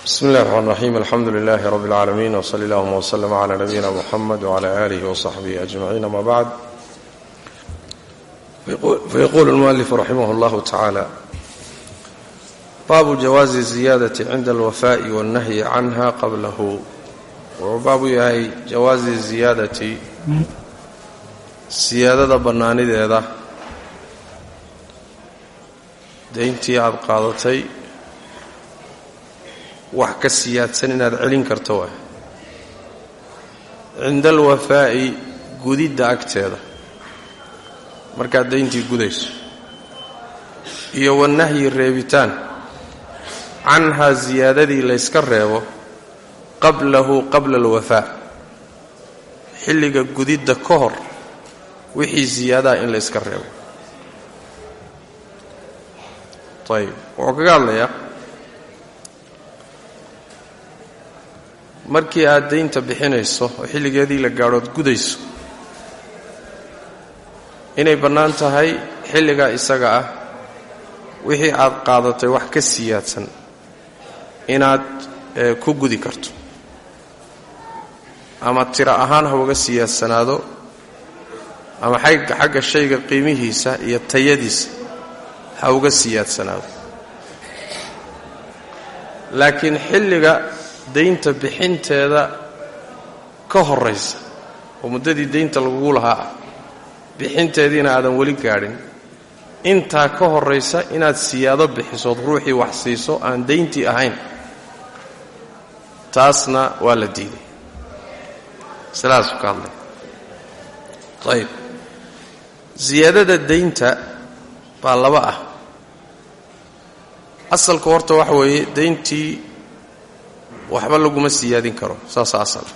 bismi illahi raxmaan raxiim alxamdu lilaahi rabbi alcaalamiin wsali allahuma wslama cala nabiyina muxamed wcala aalihi wasaxbihi ajmaciin ama bacd fayaquulu lmualifu raximah llahu tacaala baabu jawaazi ziyaadati cinda alwafaa'i wannahyi canha qablahu. Wuxuu baabu yahay jawaazi ziyaadati siyaadada bannaanideeda. Deyntii aad qaadatay wax ka siyaadsan inaad celin karto waay. Cinda alwafaa'i gudidda agteeda. Markaad dayntii gudayso. Iyo wanahyi reebitaan. Canhaa siyaadadii layska reebo qablahu qabla alwafaa. Xilliga gudidda ka hor wixii siyaadaha in layska reebo. Ayib wuxuu kaga hadlayaa markii aad daynta bixinayso oo xilligeedii la gaadhood gudayso inay bannaan tahay xilligaa isaga ah wixii aad qaadatay wax ka siyaadsan inaad ku gudi karto. Ama tiro ahaan ha uga siyaadsanaado ama xagga shayga qiimihiisa iyo tayadiisa ha uga siyaadsanaado. Laakiin xilliga daynta bixinteeda ka horaysa oo muddadii daynta lagugu lahaa ah bixinteediina aadan weli gaadhin. Intaa ka horaysa inaad siyaado bixisood ruuxii wax siiso aan dayntii ahayn. Taasna waa la diiday. Sidaasuu ka hadlay. Ayib siyaadada daynta baa laba ah. Asalka horta waxa weeye dayntii waxba laguma siyaadin karo saasa asal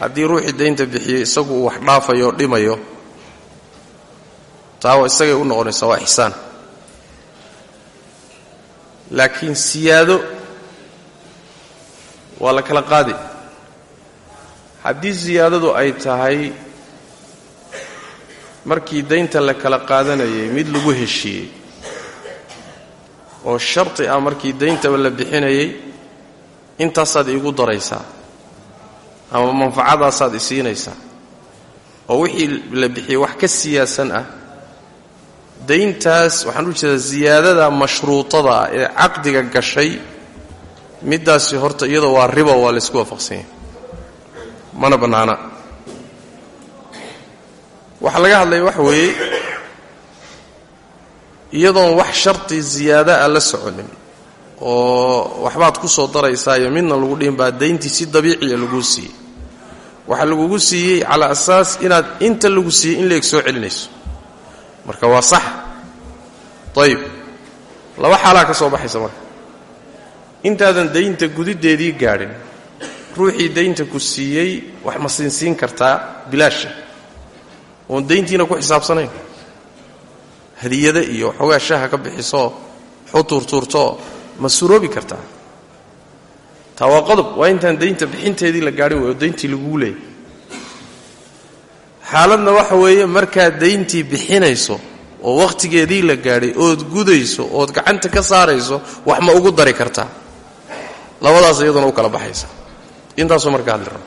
haddii ruuxii daynta bixiyey isagu uu wax dhaafayo o dhimayo taa isagay u noqonaysaa waa ixsaan. Laakiin siyaado waa la kala qaadi. Haddii siyaadadu ay tahay markii daynta la kala qaadanayay mid lagu heshiiyey oo sharti ah markii dayntaba la bixinayay intaasaad iigu daraysaa ama manfacadaasaad isiinaysaa oo wixii la bixiyey wax ka siyaasan ah. Dayntaas waxaan u jeedaa siyaadada mashruutada ah ee caqdiga gashay middaasi horta iyadoo waa riba waa laysku waafaqsanya mana bannaana. Waxaa laga hadlaya waxa weeye iyadoon wax sharti siyaada a la soconin oo waxbaad ku soo daraysaayo midna lagu dhihin baa dayntii si dabiiciya laguu siiyey. Waxaa lagugu siiyey calaa asaas inaad inta lagu siiyey in leeg soo celinayso. Marka waa sax. Ayib laba xaalaa ka soo baxaysa marka. Intaadan daynta gudiddeedii gaadhin ruuxii daynta ku siiyey wax ma siinsiin kartaa bilaasha. Oon dayntiina ku xisaabsanayn hadiyada iyo waxoogaa shaha ka bixisoo waxu ma suroobi kartaa taa waa waa intaan daynta bixinteedii la gaadhin way oo dayntii laguu leeyay. Xaaladna waxa weeye markaad dayntii bixinayso oo wakhtigeedii la gaadhay ood gudayso ood gacanta ka saarayso wax ma ugu dari kartaa labadaas iyaduna u kala baxaysa. Intaasuu marka hadli raba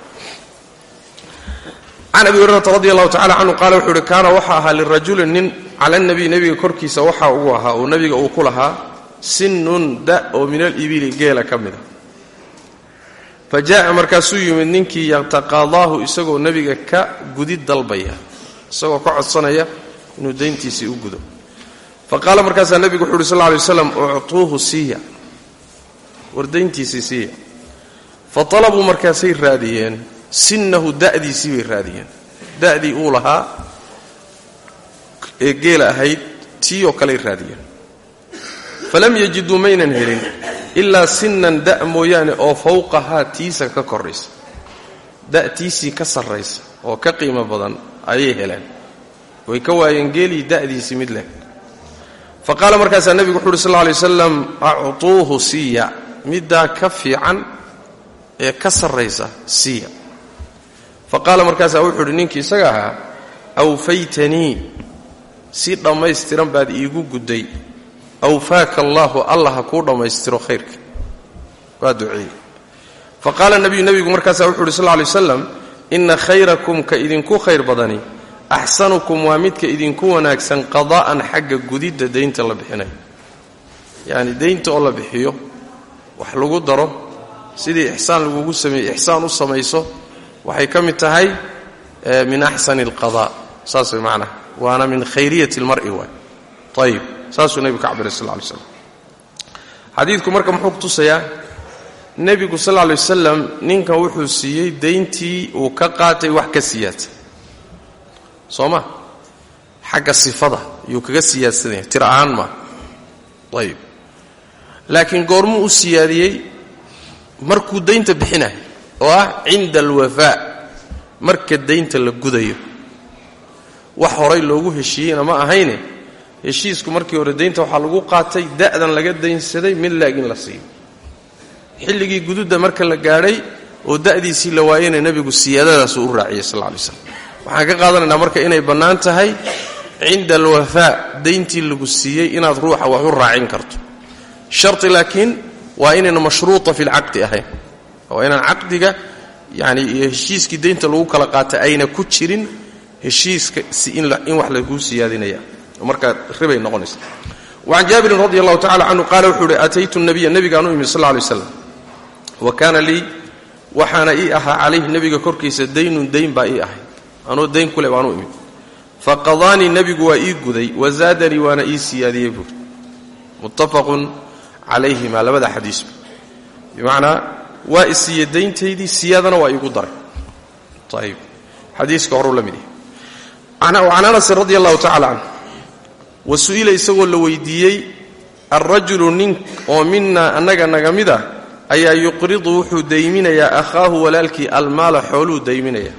can abi hurayrata radi allahu tacala canhu qaala wuxuu uhi kaana waxa ahaa cala nabiy nebiga korkiisa waxa ugu ahaa oo nebiga uu ku lahaa sinnun da oo min alibili geela ka mida. Fa jaa'a markaasuu yimid ninkii yataqaadaahu isagoo nebiga ka gudid dalbaya isagoo ka codsanaya inuu dayntiisii u gudo. Fa qaala markaasaa nebigu wuxu uhi sal ly waslam uctuuhu siiya. War dayntiisii siiya. Fa talabuu markaasay raadiyeen sinnahu da'diisii bay raadiyeen. Da'dii uu lahaa ee geela ahayd tii oo kaley raadiyeen. Falam yajiduu maynan helin ilaa sinnan da' mooyaane oo fawqahaa tiisa ka koraysa. Da'tiisii ka sarraysa oo ka qiimo badan ayay heleen. Way ka waayeen geelii da'diisii mid leh. Fa qaala markaasaa nebigu wuxu uhi sal lla lay wasalam actuuhu siiya. Middaa ka fiican ee ka sarraysa siiya. Fa qaala markaasaa wuxuu idhi ninkii isaga ahaa awfaytanii si dhammaystiran baad iigu gudday. Awfaaka allaahu allah ha kuu dhammaystiro khayrka. Waa duceeyey fa qaala nabiyu nebigu markaasaa wuxu uhi sal lla lay wasalam inna khayrakum ka idinku khayr badani axsanukum waa midka idinku wanaagsan qadaa'an xagga gudidda daynta la bixinayo yacni daynta oo la bixiyo wax lagu daro sidii ixsaan lagugu sameeyey ixsaan u samayso waxay ka mid tahay min axsani alqada saas macnaha waana min khayriyati almar'i waay. Ayib saasuu nebigu ka cabiray sal lay slam xadiidku marka muxuu ku tusayaa nebigu sal lay wasalam ninkan wuxuu siiyey dayntii uu ka qaatay wax ka siyaadsan. Soo ma? Xagga sifada yuu kaga siyaadsanaya. Tir ahaan maa ayib laakiin goormuu u siyaadiyey markuu daynta bixinayo oo ah cinda alwafaa marka daynta la gudayo wax horay loogu heshiiyeyna ma ahayne. Heshiisku markii hore daynta waxaa lagu qaatay da'dan laga daynsaday mid laag la siiyo xilligii gududda marka la gaadhay oo da'diisii la waayena nebigu siyaadadaasuu u raaciyey sal lay slam waxaan ka qaadanaynaa marka inay bannaan tahay cinda alwafaa dayntii lagu siiyey inaad ruuxa wax u raacin karto. Sharti laakiin waa inayna mashruuta fi lcaqdi ahayn. Waa inaan caqdiga yani iyo heshiiskii daynta lagu kala qaatay ayna ku jirin heshiiska in wax laguu siyaadinaya. Markaa ribay noqonaysa. Wacan jaabirin radi allahu tacala canhu qaala wuxuu uhi ataytu nabiya nebigaan u imid sal lay slam wa kaana lii waxaana ii ahaa calayhi nebiga korkiisa daynun dayn baa ii ahay. Anuu dayn kule baan u imid. Faqadaanii nebigu waa ii guday wazaadanii waana ii siyaadiyey buuri muttafaqun calayhima labada xadiisba bimacnaa waa isiiye dayntaydii siyaadana waa iigu daray. Ayib xadiiska horuu la mid can anasin radi allahu tacala canhu wa su'ila isagoo la weydiiyey alrajulu nin oo minaa annaga naga mid ah ayaa yuqridu wuxuu dayminayaa akhaahu walaalkii almaala xooluu dayminaya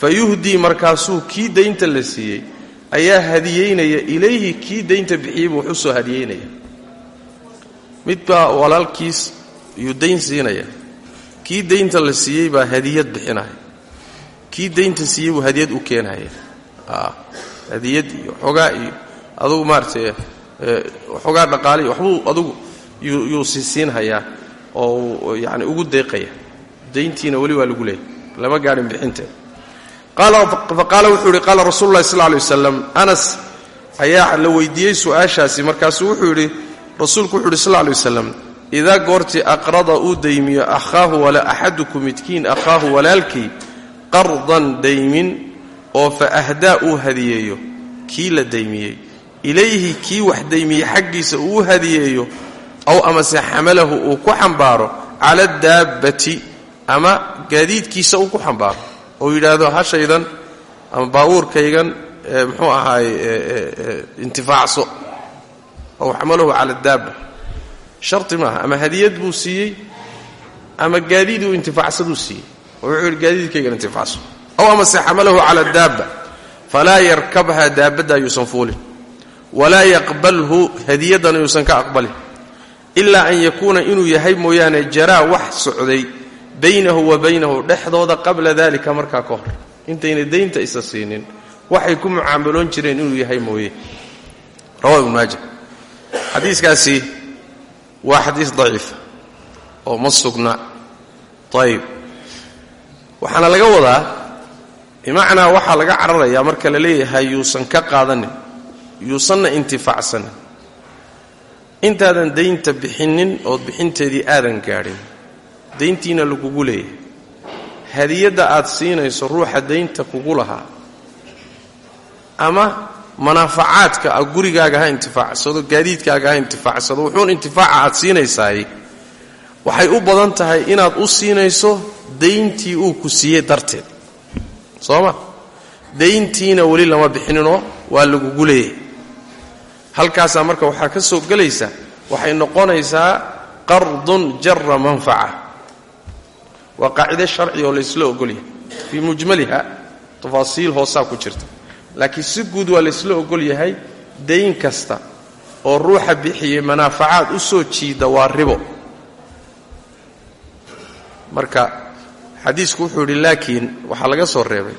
fa yuhdii markaasuu kii daynta la siiyey ayaa hadiyeynaya ilayhi kii daynta bixiyey buu soo hadiyeynaya mid baa walaalkiis yuu dayn siinaya kii daynta la siiyey baa hadiyad bixinaya kii daynta siiyey hadiyad u keenaya hadiyad iyo xoogaa iyo adugu maaratay xoogaa dhaqaale iyo waxbuu adugu yuu siisiinhayaa oo yani ugu deeqaya. Dayntiina weli waa lagu leeyay lama gaadhin bixinteeda faqaala wuxuu yidhi qaala rasuulu llahi sal lay wasalam anas ayaa la weydiiyey su'aashaasi. Markaasuu wuxuu yidhi rasuulku wuxu yidhi sal lay wasalam idaa goortii aqrada uu daymiyo akhaahu axaduku midkiin akhaahu walaalkii qardan daymin oo fa ahdaa uu hadiyeeyo kii la daymiyey. Ilayhi kii wax daymiyey xaggiisa uu hadiyeeyo aw amase xamalahu uu ku xambaaro cala daabbati ama gaadiidkiisa uu ku xambaaro. Oo yidhaahdo hashaydan ama baabuurkaygan muxuu ahaay intifaacso. Aw xamalahu cala daabba sharti maaha ama hadiyad buu siiyey ama gaadiid uu intifaacsaduu siiyey. Oo wuxuu yidhi gaadiidkaygan intifaacso aw amase xamalahu cala daabba falaa yarkabha daabadda yuusan fuulin walaa yaqbalhu hadiyaddana yuusan ka aqbalin ilaa an yakuuna inuu yahay mooyaane jaraa wax socday baynahu wa baynahu dhexdooda qabla dalika markaa ka hor. Intayna daynta isa siinin waxay ku mucaamaloon jireen inuu yahay mooye. Rawa maaja. Xadiiskaasi waa xadiis daciifa oo ma sugna. Ayib laga wadaa bimacnaa waxaa laga cararayaa marka la leeyahay yuusan ka qaadanin yuusanna intifaacsanin intaadan daynta bixinin ood bixinteedii aadan gaadhin dayntiina lagugu leeyahay. Hadiyadda aad siinayso ruuxa daynta kugu lahaa. Ama manaafacaadka a gurigaaga ha intifaacsado gaadiidkaaga ha intifaacsado wuxuun intifaaca aad siinaysaay waxay u badan tahay inaad u siinayso dayntii uu ku siiyey darteed soo ma dayntiina weli lama bixininoo waa lagugu leeyahay halkaasaa marka waxaa ka soo gelaysa waxay noqonaysaa qardun jara manfaca. Waa qaacide sharci oo laysla ogolyahay. Fii mujmaliha tafaasiil hoosaa ku jirta. Laakiin si guud waa laysla ogol yahay dayn kasta oo ruuxa bixiyey manaafacaad u soo jiida waa ribo. Marka xadiisku wuxuu yidhi laakiin waxaa laga soo reebay.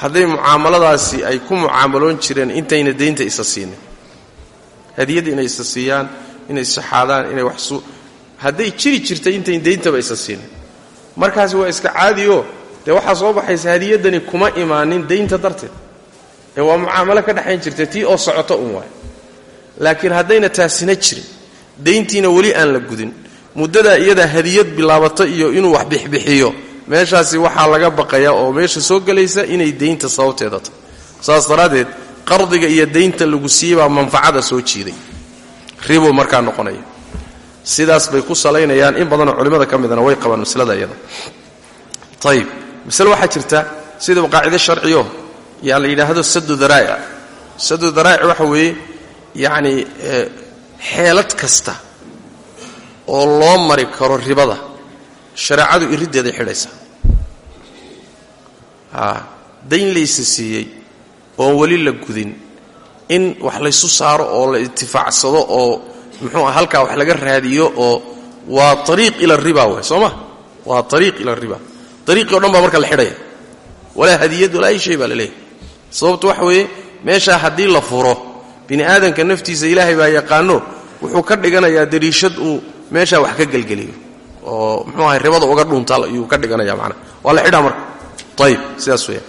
Hadday mucaamaladaasi ay ku mucaamaloon jireen intayna daynta isa siinin. Hadiyadda inay isa siiyaan inay saxaadaan inay wax su hadday jiri jirtay intayn dayntaba isa siinin. Markaasi waa iska caadiyo. Dee waxaa soo baxaysa hadiyaddani kuma imaanin daynta darteed. Ee waa mucaamalo ka dhexayn jirtay tii oo socoto un waay laakiin haddayna taasina jirin dayntiina weli aan la gudin. Muddadaa iyadaa hadiyad bilaabato iyo inuu wax bixbixiyo meeshaasi waxaa laga baqayaa oo meesha soo gelaysa inay daynta sababteeda tahay saas daraaddeed qardiga iyo daynta lagu siiyey baa manfacada soo jiiday. Ribo markaa noqonaya. Sidaas bay ku salaynayaan. In badanoo culimmada ka midana way qabaan maslada iyada. Ayib masale waxaa jirta sidaba qaacide sharciyo yaa la yidhaahdo sadu daraa'ic. Sadu daraa'ic waxa weeye yacni xeelad kasta oo loo mari karo ribada shareecadu iriddeeday xidhaysaa. Dayn laysa siiyey oon weli la gudin. In wax laysu saaro oo la itifaacsado oo muxuu ah halkaa wax laga raadiyo oo waa ariiq ila riba waay soo ma? Waa ariiq ila riba. Ariiqii o dhan baa marka la xidhaya. Walaa hadiyad walaa ay shay baa la sababtu waxa weeye meeshaa haddii la furo bini aadamka naftiisa ilaahay baa yaqaano wuxuu ka dhiganayaa dariishad uu meeshaa wax ka gelgeliyo oo muxuu ahay ribada uga dhunta ayuu ka dhiganaya manaa waa la xidhaa marka ayib sidaas weya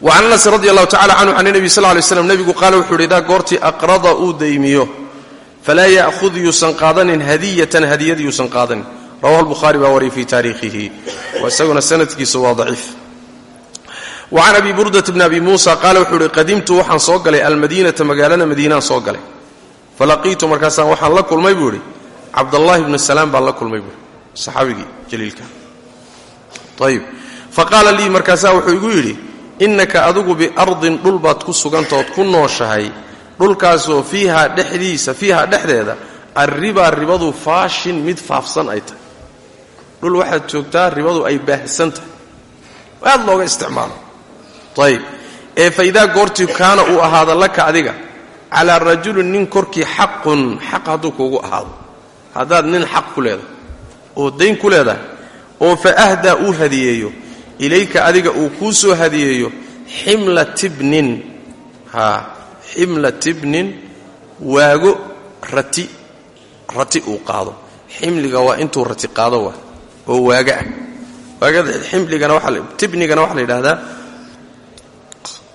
wacan anas radi allahu tacala canhu can nebi sal lay slam nebigu qaala wuxuu yidhi goortii aqrada uu daymiyo falaa ya'hud yuusan qaadanin hadiyatan hadiyad yuusan qaadanin. Rawahu lbukhaari baa wariyay fii taariikhihi isaguna sanadkiisu waa daciif. Wacan abi burdat bni abi muusa qaala wuxuu ihi qadimtu waxaan soo galay almadiinata magaalada madiinaan soo galay. Falaqiitu markaasaan waxaan la kulmay buu cabdallaahi bnu salaam baan la kulmay buui saxaabigii jaliilka. Ayib faqaala lii markaasaa wuxuu igu yidhi innaka adigu biardin dhul baad ku sugantaood ku nooshahay dhulkaasoo fiiha dhexdiisa fiiha dhexdeeda arribaa ribadu faashin mid faafsan ay tahay. Dhul waxaad joogtaa ribadu ay baahsan tahay. Aad looga isticmaalo. Ayib ee fa idaa goortii kaana uu ahaado laka adiga calaa rajulin nin korkii xaqun xaq hadduu kuugu ahaado haddaad nin xaq ku leedahay oo dayn ku leedahay oo fa ahdaa uu hadiyeeyo ilayka adiga uu kuu soo hadiyeeyo ximla tibnin haa ximla tibnin waago rati rati uu qaado. Ximliga waa intuu rati qaado waa oo waaga ah. Waagada ximligana waaa tibnigana waxaa la yidhaahdaa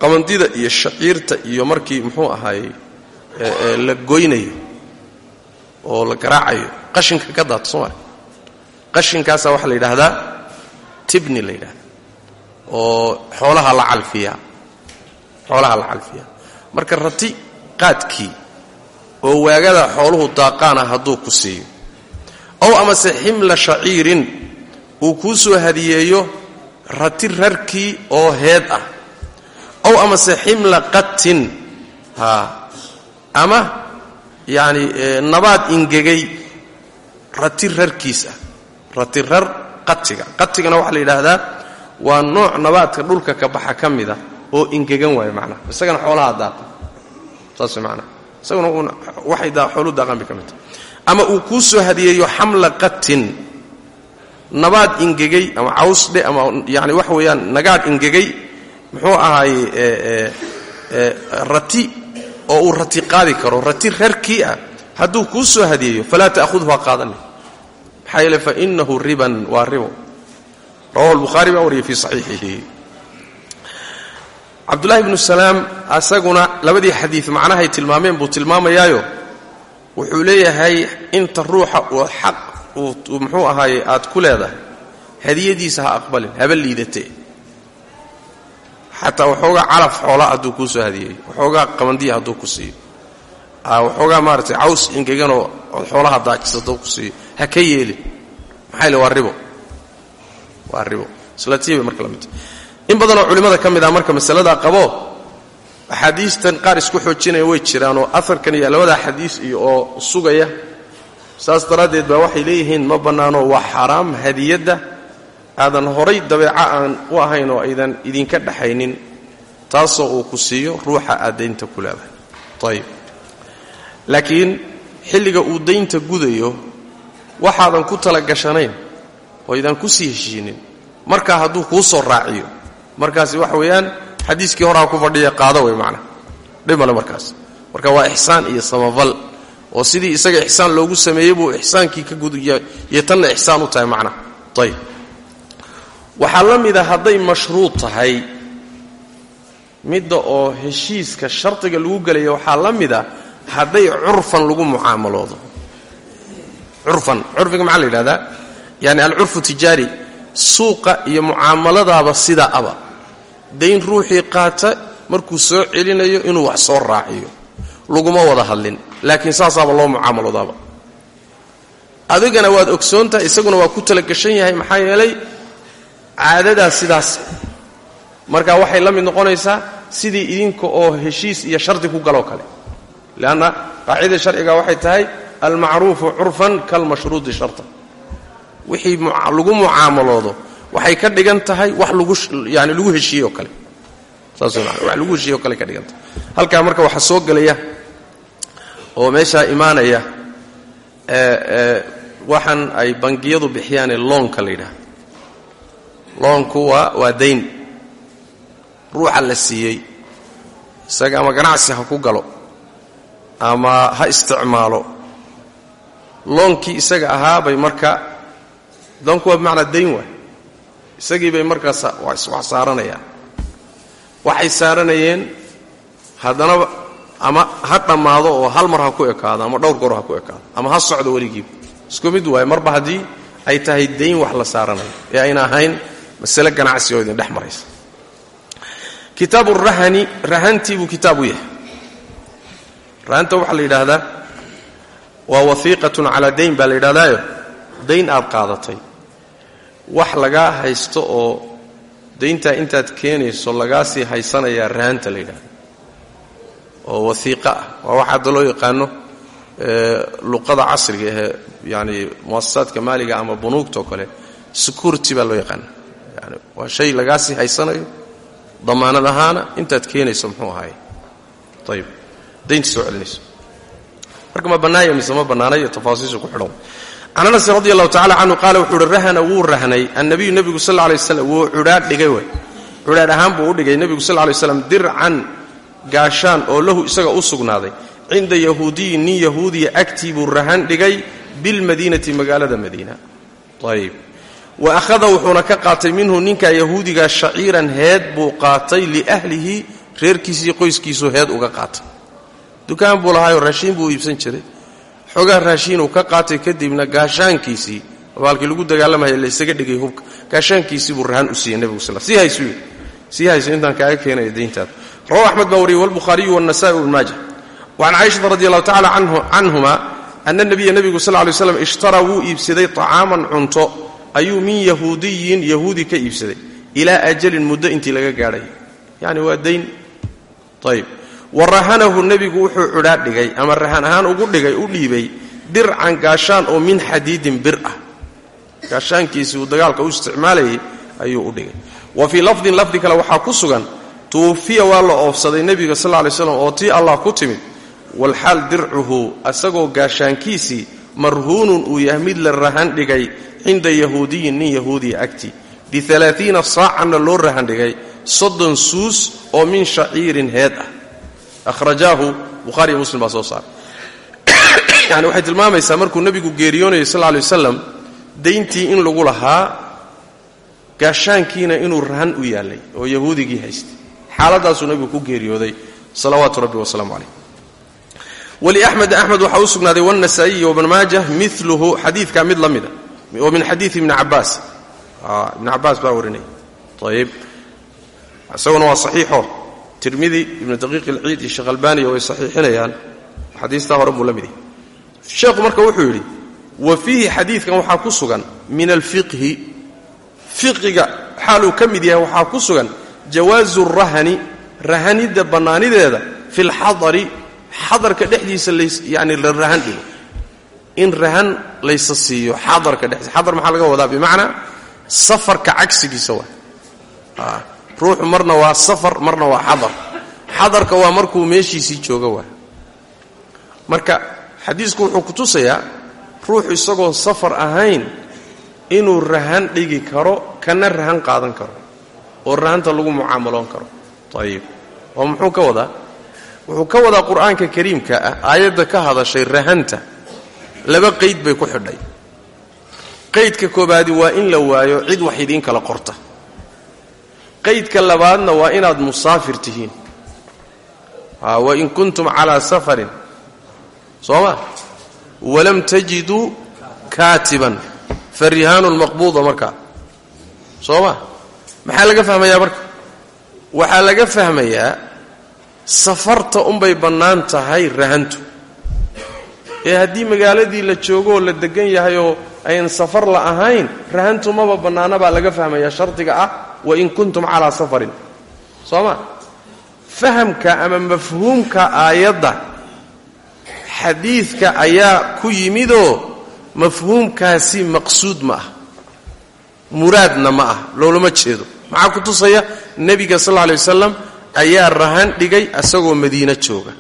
qamandida iyo shaciirta iyo markii muxuu ahaayey la goynayo oo la garaacayo qashinka ka daato soomaalia qashinkaasaa waxaa la yidhaahdaa tibni la yidhahda oo xoolaha la calfiyaa. Xoolaha la calfiyaa. Marka rati qaadkii oo waagada xooluhu daaqaana hadduu ku siiyo ow amase ximla shaciirin uu kuu soo hadiyeeyo rati rarkii oo heed ah ow amase ximla qatin haa ama yacani nabaad ingegay rati rarkiis ah rati rar qatiga qatigana waxaa la yidhaahdaa waa nooc nabaadka dhulka ka baxa ka mida oo ingegan waayo macnaha. Isagana xoolaha daaqa saas manaa isaguna waxay xooluu daaqaan bay ka mid tahay. Ama uu kuu soo hadiyeeyo xamla qatin nabaad ingegay ama cawsdhe ama yani waxa weeyaan nagaadh ingegay muxuu ahaaye rati oo uu rati qaadi karo rati rarkii ah hadduu kuu soo hadiyeeyo falaa ta'khudhu ha qaadani maxaa yeele fainahu riban waa ribo. Rawahu lbukhaari baa wariyay fii saxiixihi. Cabdullahi bnu salaam asaguna labadii xadiid macnahay tilmaameen buu tilmaamayaayo wuxuu leeyahay inta ruuxa uu xaq uu muxuu ahaaye aad ku leedahay hadiyadiisa ha aqbalin haba liidate xataa waxoogaa calaf xoola hadduu kuu soo hadiyeeyo waxoogaa qabandiya hadduu ku siiyo. Waxoogaa maaratay caws ingeganoo xoolaha daajis hadduu ku siiyo. Ha ka yeelin. Maxaa yele waa ribo. Waa ribo. Islatiibay marka lamidta in badanoo culimmada ka mid ah marka masaladaa qabo axaadiistan qaar isku xoojinaya way jiraanoo aarkan iyo labadaa xadiis iyo oo sugaya. Saas daraaddeed baa waxay leeyihiin ma bannaano waa xaaraam hadiyadda aadan horay dabeeco aan u ahayn oo aydan idinka dhaxaynin taasoo uu ku siiyo ruuxa aad daynta ku leedahay. Ayib laakiin xilliga uu daynta gudayo waxaadan ku tala gashanayn oo aydan ku sii heshiinin markaa hadduu kuu soo raaciyo. Markaasi waxa weeyaan xadiiskii horaa ku fadhiya qaado wey macnaa dhimale markaas. Marka waa ixsaan iyo samafal oo sidii isaga ixsaan loogu sameeyey buu ixsaankii ka gudiyo tanna ixsaan u tahay macnaha ayib waxaa la mida hadday mashruud tahay. Midda oo heshiiska shardiga lagu gelaya waxaa la mida hadday curfan lagu mucaamaloodo curfan curfiga maxaa la yidhahdaa? Yani alcurfu tijaari suuqa iyo mucaamaladaaba sidaa aba. Dayn ruuxii qaata markuu soo celinayo inuu wax soo raaciyo. Laguma wada hadlin laakiin saasaaba loo mucaamaloodaaba adigana waad ogsoontahay isaguna waa ku talagashan yahay maxaa yeelay caadadaas sidaas. Marka waxay la mid noqonaysaa sidii idinka oo heshiis iyo shardi ku galoo kale. Leanna qaacidada sharciga waxay tahay almacruufu curfan kalmashruudi shartan wixii lagu mucaamaloodo waxay ka dhigan tahay wax lagu yani lagu heshiiye oo kale. Saas way maana wax lagu heshiiye oo kale ka dhigan tahay. Halkaa marka waxaa soo gelaya oo meeshaa imaanaya waxaan ay bangiyadu bixiyaane loonka la yidhaahdo loonku waa waa dayn. Ruuxa la siiyey. Isaga ama ganacsi ha ku galo. Ama ha isticmaalo. Loonkii isaga ahaa bay marka loonku waa bimacnaa dayn waay. Isagii bay markaas wax saaranayaan. Waxay saaranayeen haddana ama ha dhammaado oo hal mar ha ku ekaado ama dhowr goor ha ku ekaado ama ha socdo weligiiba. Isku mid waaye marba haddii ay tahay dayn wax la saaranayo ee ayna ahayn masale ganacsi oo idin dhex maraysa. Kitaabu rahani rahantii buu kitaab u yahay. Rahanta waxaa la yidhaahdaa waa wahiiqatun calaa dayn baa la yidhahdaayo dayn aad qaadatay. Wax lagaa haysto oo dayntaa intaad keenayso lagaasii haysanayaa rahanta la yidhahda oo wahiiqa ah. Waa wax loo yaqaano luqada casriga ahee yani muasasaadka maaliga ama bunuugtao kale security baa loo yaqaana yani waa shay lagaasii haysanayo. Damaanad ahaana intaad keenayso muxuu ahaay ayib daynta soo celinayso. Marka ma bannaaya mise ma bannaanayo tafaasiisha ku xidhan. Can anas radi allahu tacala canhu qaala wuxuu uhi rahana wuu rahnay. Annabiyu nebigu sal lla alay waslam wuu cudhaadh dhigay wey cudhaadh ahaan buu u dhigay. Nebigu sal lla lay waslam dircan gaashaan oo lahu isaga u sugnaaday. Cinda yahuudiyin nin yahuudiya agtii buu rahan dhigay bilmadiinati magaalada madiina. Ayib wa akhada wuxuuna ka qaatay minhu ninka yahuudiga shaciiran heed buu qaatay liahlihi reerkiisii qoyskiisuu heed uga qaatay dukaan buu lahaayoo raashiin buu iibsan jiray xoogaa raashiinuu ka qaatay kadibna gaashaankiisii abaalkii lagu dagaalamaya la isaga dhigay hubka gaashaankiisii buu rahan u siiyey nebigu sal sii haysu sii hayso intaan kaaga keenaya dayntaada rawahu axmed baa wariyey walbukhaariyu wاnasai wbn maaja wacan caaishata radi allahu tacala canhuma ana nabiya nebigu sal ly slam ishtaraa wuu iibsaday طacaaman cunto ayuu min yahuudiyin yahuudi ka iibsaday. Ilaa ajalin muddo intii laga gaadhay. Yani waa dayn ayb wa rahanahu nebigu wuxuu cudhaa dhigay ama rahan ahaan ugu dhigay u dhiibay dircan gaashaan oo min xadiidin bir ah. Gaashaankiisii uu dagaalka u isticmaalayay ayuu u dhigay. Wa fii lafdin lafdi kale waxaa ku sugan tuwufiya waa la oofsaday nebiga sal lay slam oo tii allah ku timid walxaal dircuhu asagoo gaashaankiisii marhuunun uu yahay mid la rahan dhigay cinda yahuudiyin nin yahuudiya agtii bialaaiina saacanna loo rahan dhigay soddon suus oo min shaciirin heed ah. Akhrajaahu bukhaariyo muslim baa soo saaray yani waxay tilmaamaysaa markuu nebigu geeriyoonayay sal lay wasalam dayntii in lagu lahaa gaashaankiina inuu rahan u yaallay oo yahuudigii haystay. Xaaladaasuu nebigu ku geeriyooday salawaatu rabbi wasalaamu calayh wliaxmed axmed waxaa u sugnaaday wاnasaa'iyi wbn maajah miluhu xadiidkaa mid la mida oo min xadiii ibni cabaas ibn cabaas baa warinaya ayb isaguna waa saxiixo. Tirmidi ibnu daqiiq ilciid iyo sheekh way saxiixinayaan. Xadiistaa hore buu la mid yahay sheekhu marka wuxuu yidhi wa fiihi xadiidkan waxaa ku sugan min alfiqhi. Fiqiga xaaluu ka mid yahay waxaa ku sugan jawaazu rahani rahanidda bannaanideeda fi lxadari xadarka dhexdiisa yani la rahan dhigo. In rahan laysa siiyo xadarka dhexdiisa xadar maxaa laga wadaa? Bimacnaa safarka cagsigiisa waa. Ruuxu marna waa safar marna waa xadar. Xadarka waa markuu meeshiisii jooga waa. Marka xadiisku wuxuu ku tusayaa ruuxu isagoon safar ahayn inuu rahan dhigi karo kana rahan qaadan karo oo rahanta lagu mucaamaloon karo. Ayib oo muxuu ka wadaa wuxuu ka wadaa qur'aanka kariimka ah aayadda ka hadashay rahanta. Laba qayd bay ku xidhay. Qaydka koobaadi waa in la waayo cid wax idiin kala qorta. Qaydka labaadna waa inaad musaafir tihiin. Wain kuntum calaa safarin. Soo ma walam tajiduu kaatiban. Fa rihaanu lmaqbuuda markaa soo ma maxaa laga fahmayaa marka? Waxaa laga fahmayaa safarta unbay bannaan tahay rahantu. Ee haddii magaaladii la joogo oo la degan yahay oo ayn safar la ahayn rahantu maba bannaana baa laga fahmayaa shardiga ah wain kuntum calaa safarin. Soo ma? Fahamka ama mafhuumka aayadda xadiidka ayaa ku yimidoo mafhuumkaasi maqsuud ma ah. Muraadna ma ah loolama jeedo. Maxaa ku tusaya? Nebiga sal alla alay wasalam ayaa rahan dhigay asagoo madiino jooga.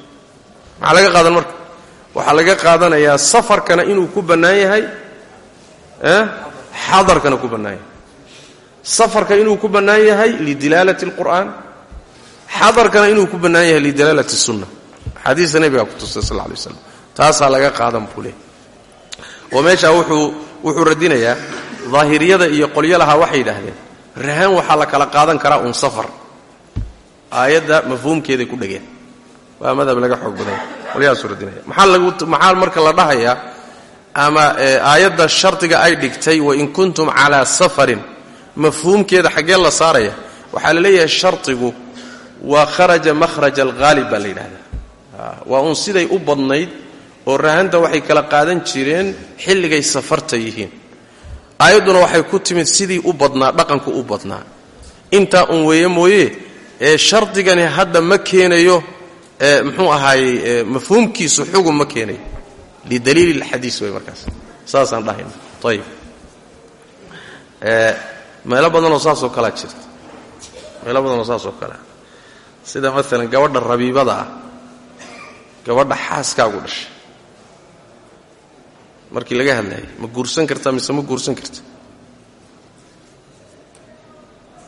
Maxaa laga qaadan marka? Waxaa laga qaadanayaa safarkana inuu ku bannaan yahay xadarkana ku bannaan yahay. Safarka inuu ku bannaan yahay lidilaalati alqur'aan xadarkana inuu ku bannaan yahay lidilaalati sunna axaadiista nebigaa ku tusay sal alay waslam taasaa laga qaadan buu oo meeshaa wuxuu wuxuu radinayaa daahiriyada iyo qolyalaha waxay yidhaahdeen rahan waxaa la kala qaadan karaa uun safar aayadda mafhuumkeeday ku dhegeen. Waa madhab laga xoog badanya qolyahaasuu radinaya maxaa lagu maxaa marka la dhahayaa ama aayadda shardiga ay dhigtay wain kuntum calaa safarin. Mafhuumkeeda xaggee la saaraya. Waxaa la leeyahay shardigu waa kharaja makhraja alghaalib baa la yidhahdaa. Waa uun siday u badnayd oo rahanta waxay kala qaadan jireen xilligay safarta yihiin. Aayadduna waxay ku timid sidii u badnaa dhaqanku u badnaa. Intaa un weeye mooye ee shardigani hadda ma keenayo muxuu ahaayey mafhuumkiisu xugun ma keenayo lidaliili lxadiis wey markaas. Saasaan dhahayna ayib meelo badanoo saasoo kalea jirta. Meelo badanoo saasoo kalea sida maalan gabadha rabiibada ah gabadha xaaskaagu dhashay. Markii laga hadlayay ma guursan kartaa mise ma guursan karta?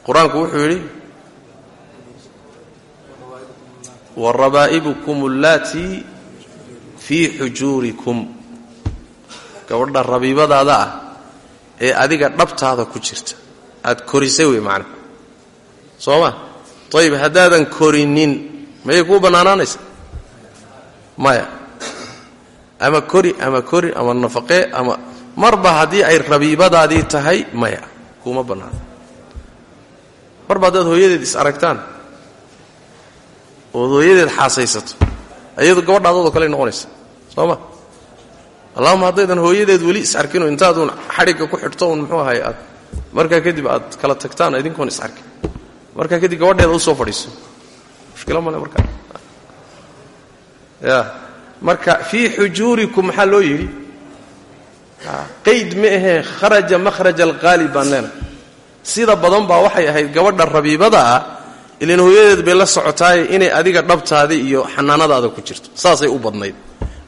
Qur'aanku wuxuu yidhi warabaa'ibukum allaatii fii xujuurikum gabadha rabiibadaada ah ee adiga dhabtaada ku jirta. aad korisay wey macna. soo ma ayib haddaadan korinin mayay kuu bannaanaanaysa? maya. ama kori ama kori ama nafaqee ama marba haddii ay rabiibadaadii tahay maya. kuuma bannaano marba haddaad hooyadeed is aragtaan ood hooyadeed xaasaysato. Ayadu gabadhaadoodo kale noqonaysa. Soo ma allahuma haddaydan hooyadeed weli is arkinoo intaaduun xadhigga ku xidhto uun muxuu ahay aad. Markaa kadib aad kala tagtaan idinkoon is arkin markaa kadib gabadheeda u soo fadhiiso. Mushkilo male markaa. Ya marka fii xujuurikum maxaa loo yidhi? Qayd ma ahee kharaja makhraja alqaalib baan leenahay. Sida badan baa waxay ahayd gabadha rabiibada ah ilan hooyadeed bay la socotaaye inay adiga dhabtaada iyo xanaanadaada ku jirto. Saasay u badnayd.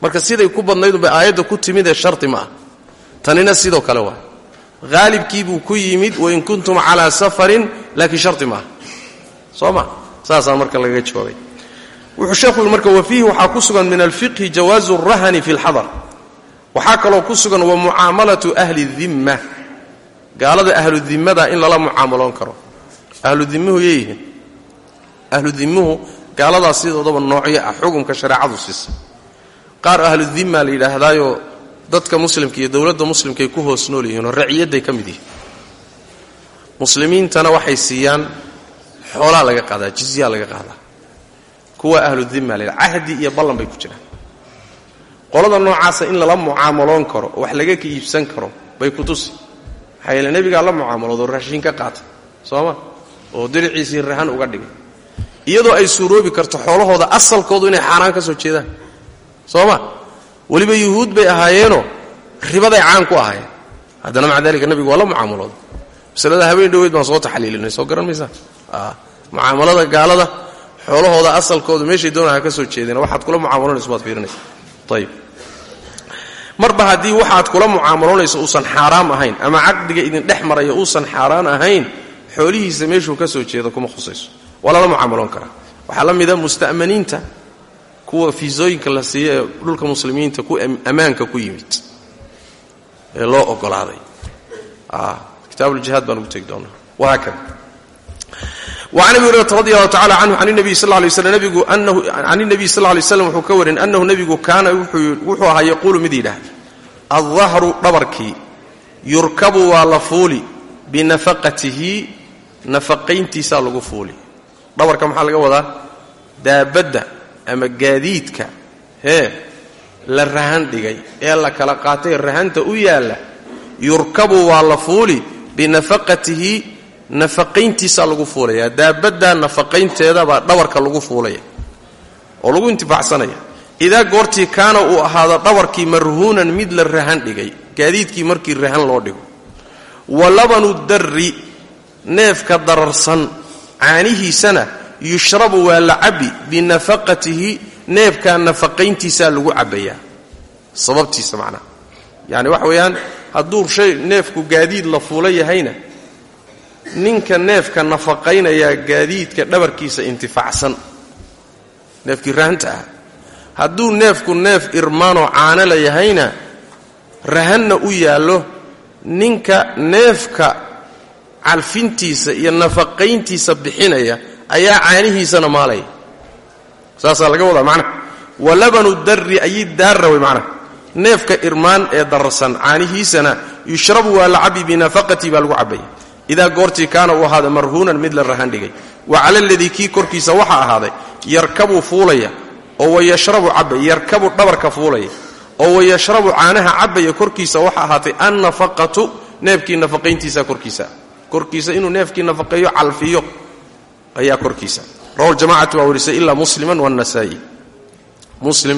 Marka siday ku badnaydunbay aayadda ku timid ee sharti ma ah. Tanina sidoo kale waa. Haalibkiibuu ku yimid wain kuntum calaa safarin laakiin sharti maaha soo ma? Saasaa marka lagaga jawaabay. Wuxuu sheekhu marka wafiihi waxaa ku sugan min alfiqhi jawaazu rahani fi lxadar waxaa kaloo ku sugan wa mucaamalatu ahli dimma gaalada ahlu in lala mucaamaloon karo. Ahlu yeeyihiin ahlu dimmuhu gaaladaas sidoodaba noocyo ah xukumka shareecadu siisa qaar ahlu dimma la yidhaahdaayo dadka muslimka iyo dowladda muslimkaay ku hoos nool yihiinoo raciyadday ka mid yihiin. Muslimiintana waxay siiyaan xoolaa laga qaadaa jizyaa laga qaadaa. Kuwa ahlu dimma la yidhahda cahdi iyo ballan bay ku jiraan. Qolada noocaasa in lala mucaamaloon karo oo wax laga ka iibsan karo bay ku tusi. Maxaa yeele nebigaa la mucaamaloodoo raashiin ka qaata sooma oo diriciisii rahan uga dhigay iyadoo ay suuroobi karto xoolahooda asalkoodu inay xaaraan ka soo jeedaan. Soo ma weliba yuhuud bay ahaayeenoo ribaday caan ku ahaayeen. Haddana maca dalika nebigu waa la mucaamalooda masalada habeen dhoweyd baan soo taxliilinay soo garan maysaa mucaamalada gaalada xoolahooda asalkooda meeshay doonaa ka soo jeedeen waxaad kula mucaamaloonayso baad fiirinaysa ayib marba haddii waxaad kula mucaamaloonayso uusan xaaraam ahayn ama caqdiga idin dhex maraya uusan xaaraan ahayn xoolihiisa meeshuu ka soo jeedo kuma khusayso waa lala mucaamaloon karaa waxaa la mida ah musta'maniinta kuwa fiisooyinka la siiyo dhulka muslimiinta ku ammaanka ku yimid ee loo ogolaaday. Ah, Kitaabljihaad baan ugu tegi doonaa. Wahaa kada an abi hurata radi allahu tacala canhu an nabiy sal lay slm nbigu can inabiy sal lay wuxuu ka warin annahu nebigu kaana wuxuu ahaa yaquulu mid yidhaahda aldahru dhabarkii yurkabu waa la fuuli binafaqatihi nafaqayntiisaa lagu fuuli dhabarka maxaa laga wadaa? Daabadda ama gaadiidka hee la rahan dhigay ee la kala qaatay rahanta u yaalla yurkabu waa la fuuli binafaqatihi nafaqayntiisaa lagu fuulaya. Daabadda nafaqaynteedabaa dhabarka lagu fuulaya oo lagu intifaacsanaya. Idaa goortii kaana uu ahaado dhabarkii marhuunan mid la rahan dhigay gaadiidkii markii rahan loo dhigo. Wa darri neefka dararsan caanihiisana yushrabu waa la cabbi binafaqatihi neefkaa nafaqayntiisaa lagu cabbayaa. Sababtiisa macnaha yacani waxa weeyaan hadduu shay neefku gaadiid la fuula yahayna ninka neefka nafaqaynayaa gaadiidka dhabarkiisa intifaacsan. Neefkii rahanta ah. Hadduu neefku neef irmaanoo caano la yahayna rahanna u yaallo ninka neefka calfintiisa iyo nafaqayntiisa bixinaya ayaa caanihiisana maalaya saasaa laga wadaa macnaha wa labanu darri ayay daarra way macnaha neefka irmaan ee dararsan caanihiisana yushrabu waa la cabbi binafaqatii baa lagu cabbaya. Idaa goortii kaana uu ahaada marhuunan mid la rahan dhigay. Wa cala aladii kii korkiisa waxaa ahaaday yarkabu fuulaya oo wayashrabu cabbaya yarkabu dhabarka fuulaya oo wayashrabu caanaha cabbaya korkiisa waxa ahaatay annafaqatu neefkii nafaqayntiisa korkiisa korkiisa inuu neefkii nafaqeeyo calfiyo ayaa korkiisa. Rawahu ljamacatu waa warisay ilaa musliman wannasaa'i muslim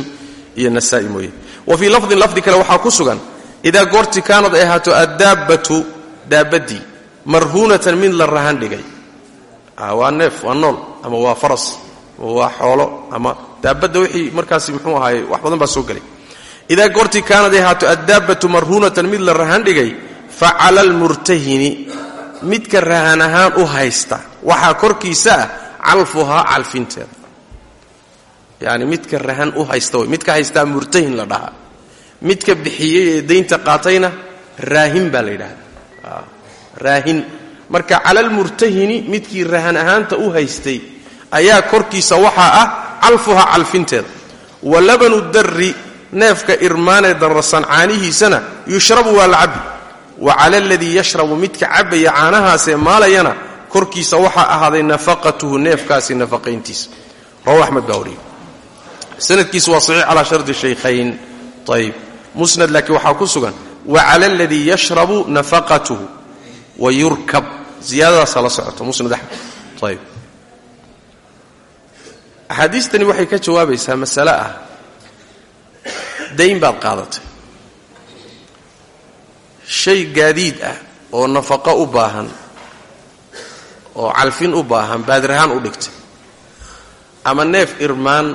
iyo nasaa'i mooye. Wa fii lafdin lafdi kale waxaa ku sugan idaa goortii kaanad ay ahaato addaabbatu daabaddii marhuunatan mid la rahan dhigay. Waa neef waa nool ama waa faras waa xoolo ama daabadda wixii markaasi muxuu ahaaye wax badan baa soo gelay idaa goortii kaanad ay ahaato addaabbatu marhuunatan mid la rahan dhigay fa cala almurtahini midka rahan ahaan u haysta. Waxaa korkiisa ah calfuhaa calfinteeda yacani midka rahan u haysta way. Midka haystaa murtahin la dhahaa. Midka bixiyey ee daynta qaatayna raahin baa la yidhahdaa. Raahin. Marka cala almurtahini midkii rahan ahaanta u haystay ayaa korkiisa waxaa ah calfuhaa calfinteeda wa labanu darri neefka irmaanee dararsan caanihiisana yushrabu waa la cabbi wa cala aladii yashrabu midka cabbaya caanahaasee maalayana korkiisa waxaa ahaaday nafaqatuhu neefkaasi nafaqayntiisa rawahu axmed baa wariyey sanadkiisu waa saxiix calaa shardi shaykhayn. Ayb musnad laakiin waxaa ku sugan wa cala aladii yashrabu nafaqatuhu wa yurkab. Ziyaadadaasaa la socoto musnad axmed. Ayb axaadiistani waxay ka jawaabaysaa masale ah. Dayn baad qaadatay shay gaadiid ah oo nafaqo u baahan oo calfin u baahan baadrahaan u dhigtay. Ama neef irmaan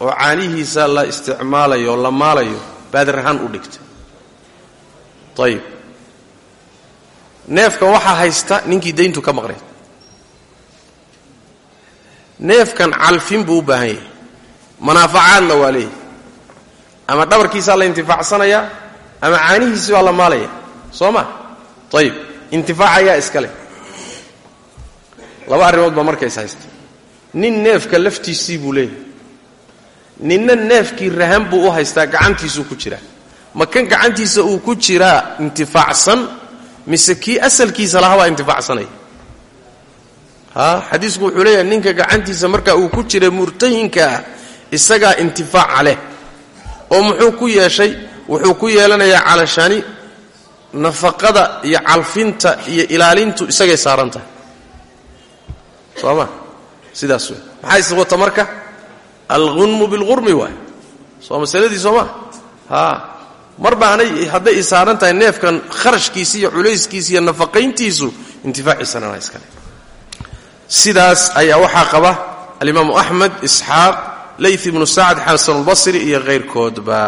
oo caanihiisa la isticmaalayo la maalayo baadrahaan u dhigtay. Ayib neefkan waxaa haysta ninkii dayntu ka maqnayd neefkan calfin buu u baahan yahay. Manaafacaadna waa leeyahy ama dhabarkiisaa la intifaacsanayaa ama caanihiisi baa la maalaya soo ma ayib intifaacayaa iska leh. Laba arrimood baa markays haysta nin neefka laftiisii buu leeyahay. Ninna neefkii rahan buu u haystaa gacantiisuu ku jiraa ma kan gacantiisa uu ku jiraa intifaacsan? Mise kii asalkiisa lahabaa intifaacsanaya. Ha xadiisku wuxuu leeyahay ninka gacantiisa marka uu ku jira murtahinka ah isagaa intifaaca leh. Oo muxuu ku yeeshay? Wuxuu ku yeelanayaa calashani nafaqada iyo calfinta iyo ilaalintu isagay saaran tahay soo ma sidaas wey maxaa is wata marka? Alghunmu bilghurmi waay. Soo masaladii soo ma haa mar baanay hadday i saaran tahay neefkan kharashkiisa iyo culayskiisa iyo nafaqayntiisu intifaaciisana anaa iskale sidaas ayaa waxaa qaba alimaamu axmed isxaaq layth ibnu sacd xasanulbasri iyo kayrkoodba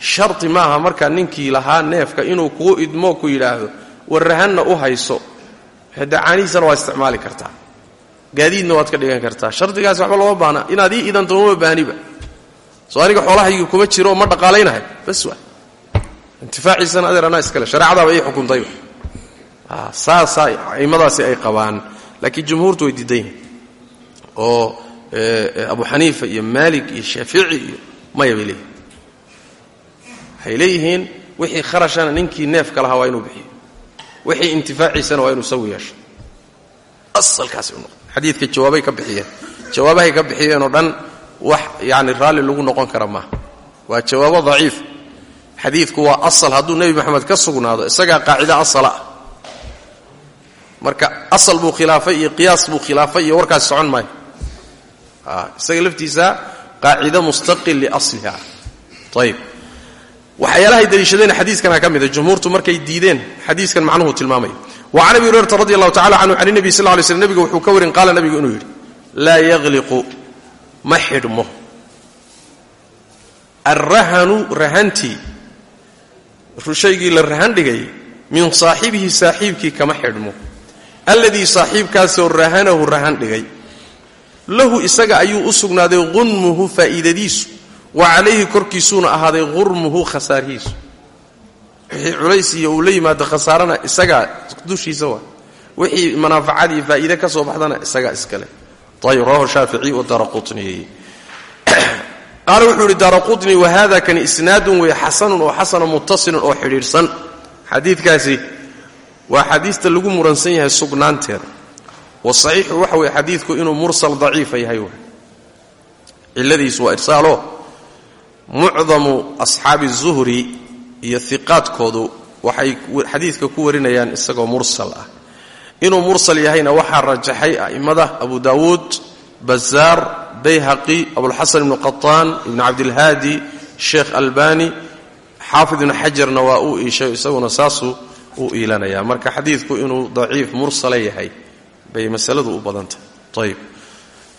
sharti maaha markaa ninkii lahaa neefka inuu kuu idmo ku yidhaahdo warrahanna u hayso. Dacaanihiisana waa isticmaali kartaa. Gaadiidna waad ka dhigan kartaa. Shardigaasi waxba looma baana inaad ii idanto uma baaniba soo aniga xoolahaygii kuma jiro oo ma dhaqaalaynahay bas waa. Intifaaciisana adeer anaa iskale shareecadaaba ii xukuntayba saasaa a'immadaasi ay qabaan. Laakiin jumhuurtu way diidan yihiin oo abu xaniifa iyo maalik iyo shaafici iyo maya leeyihiin waxay leeyihiin wixii kharashana ninkii neefka lahaa waa inuu bixiyo. Wixii intifaaciisana waa inuu isagu yeesho. Asalkaasi xadiidka jawaabay ka bixiyeen. Jawaabahay ka bixiyeenoo dhan wax yani raalli lagu noqon kara maaha waa jawaabo daciif. Xadiidku waa asal. Hadduu nebi maxamed ka sugnaado isagaa qaacida asala ah. Marka asal buu khilaafay iyo qiyaas buu khilaafay iyo warkaasi socon maayo. Isaga laftiisa qaacido mustaqil liasliha ayib waxyaalahay daliishadeen xadiiskana ka mida jumhuurtu markay diideen xadiiskan macnuhu tilmaamaya wa can abi hurayrata radi allahu tacala canhu can nebi sal ly slm nebiga wuxuu ka warin qaala nebigu inuu yidhi laa yaqliqu ma xidhmo. Alrahanu rahantii la rahan dhigay min saaxibihi saaxiibkii kama xidhmo. Alladii saaxiibkaasoo rahanahu rahan dhigay. Lahu isaga ayuu u sugnaaday qunmuhu faa'iidadiisu wa calayhi korkiisuuna ahaaday qurmuhu khasaarihiisu wixii culays iyo uu la yimaado khasaarana isagaa dushiisa waa. Wixii manaafacad iyo faa'iide ka soo baxdana isagaa iskale ayb rawahu shaafici wa daara qutni qaala wuxuu ihi daara qutni wahada kani isnaadun wey xasanun oo xasana muttasilun oo xidhiidhsan. Xadiidkaasi waa xadiista lagu muransan yahay sugnaanteeda. Wasaxiixu waxa weye xadiidku inuu mursal daciifa yahay w ciladiisu waa irsaalo mucdamu asxaabi zuhri iyo iqaadkoodu waxay xadiidka ku warinayaan isagoo mursal ah. Inuu mursal yahayna waxaa rajaxay a'immada abu daawuud bazaar bayhaqi abulxasan ibnu qataan ibnu cabdilhaadi sheekh albani xaafid ibnu xajarna waa uu iishay isaguna saasuu u iilanaya marka xadiidku inuu daciif mursala yahay bay masaladu u badantahay ayib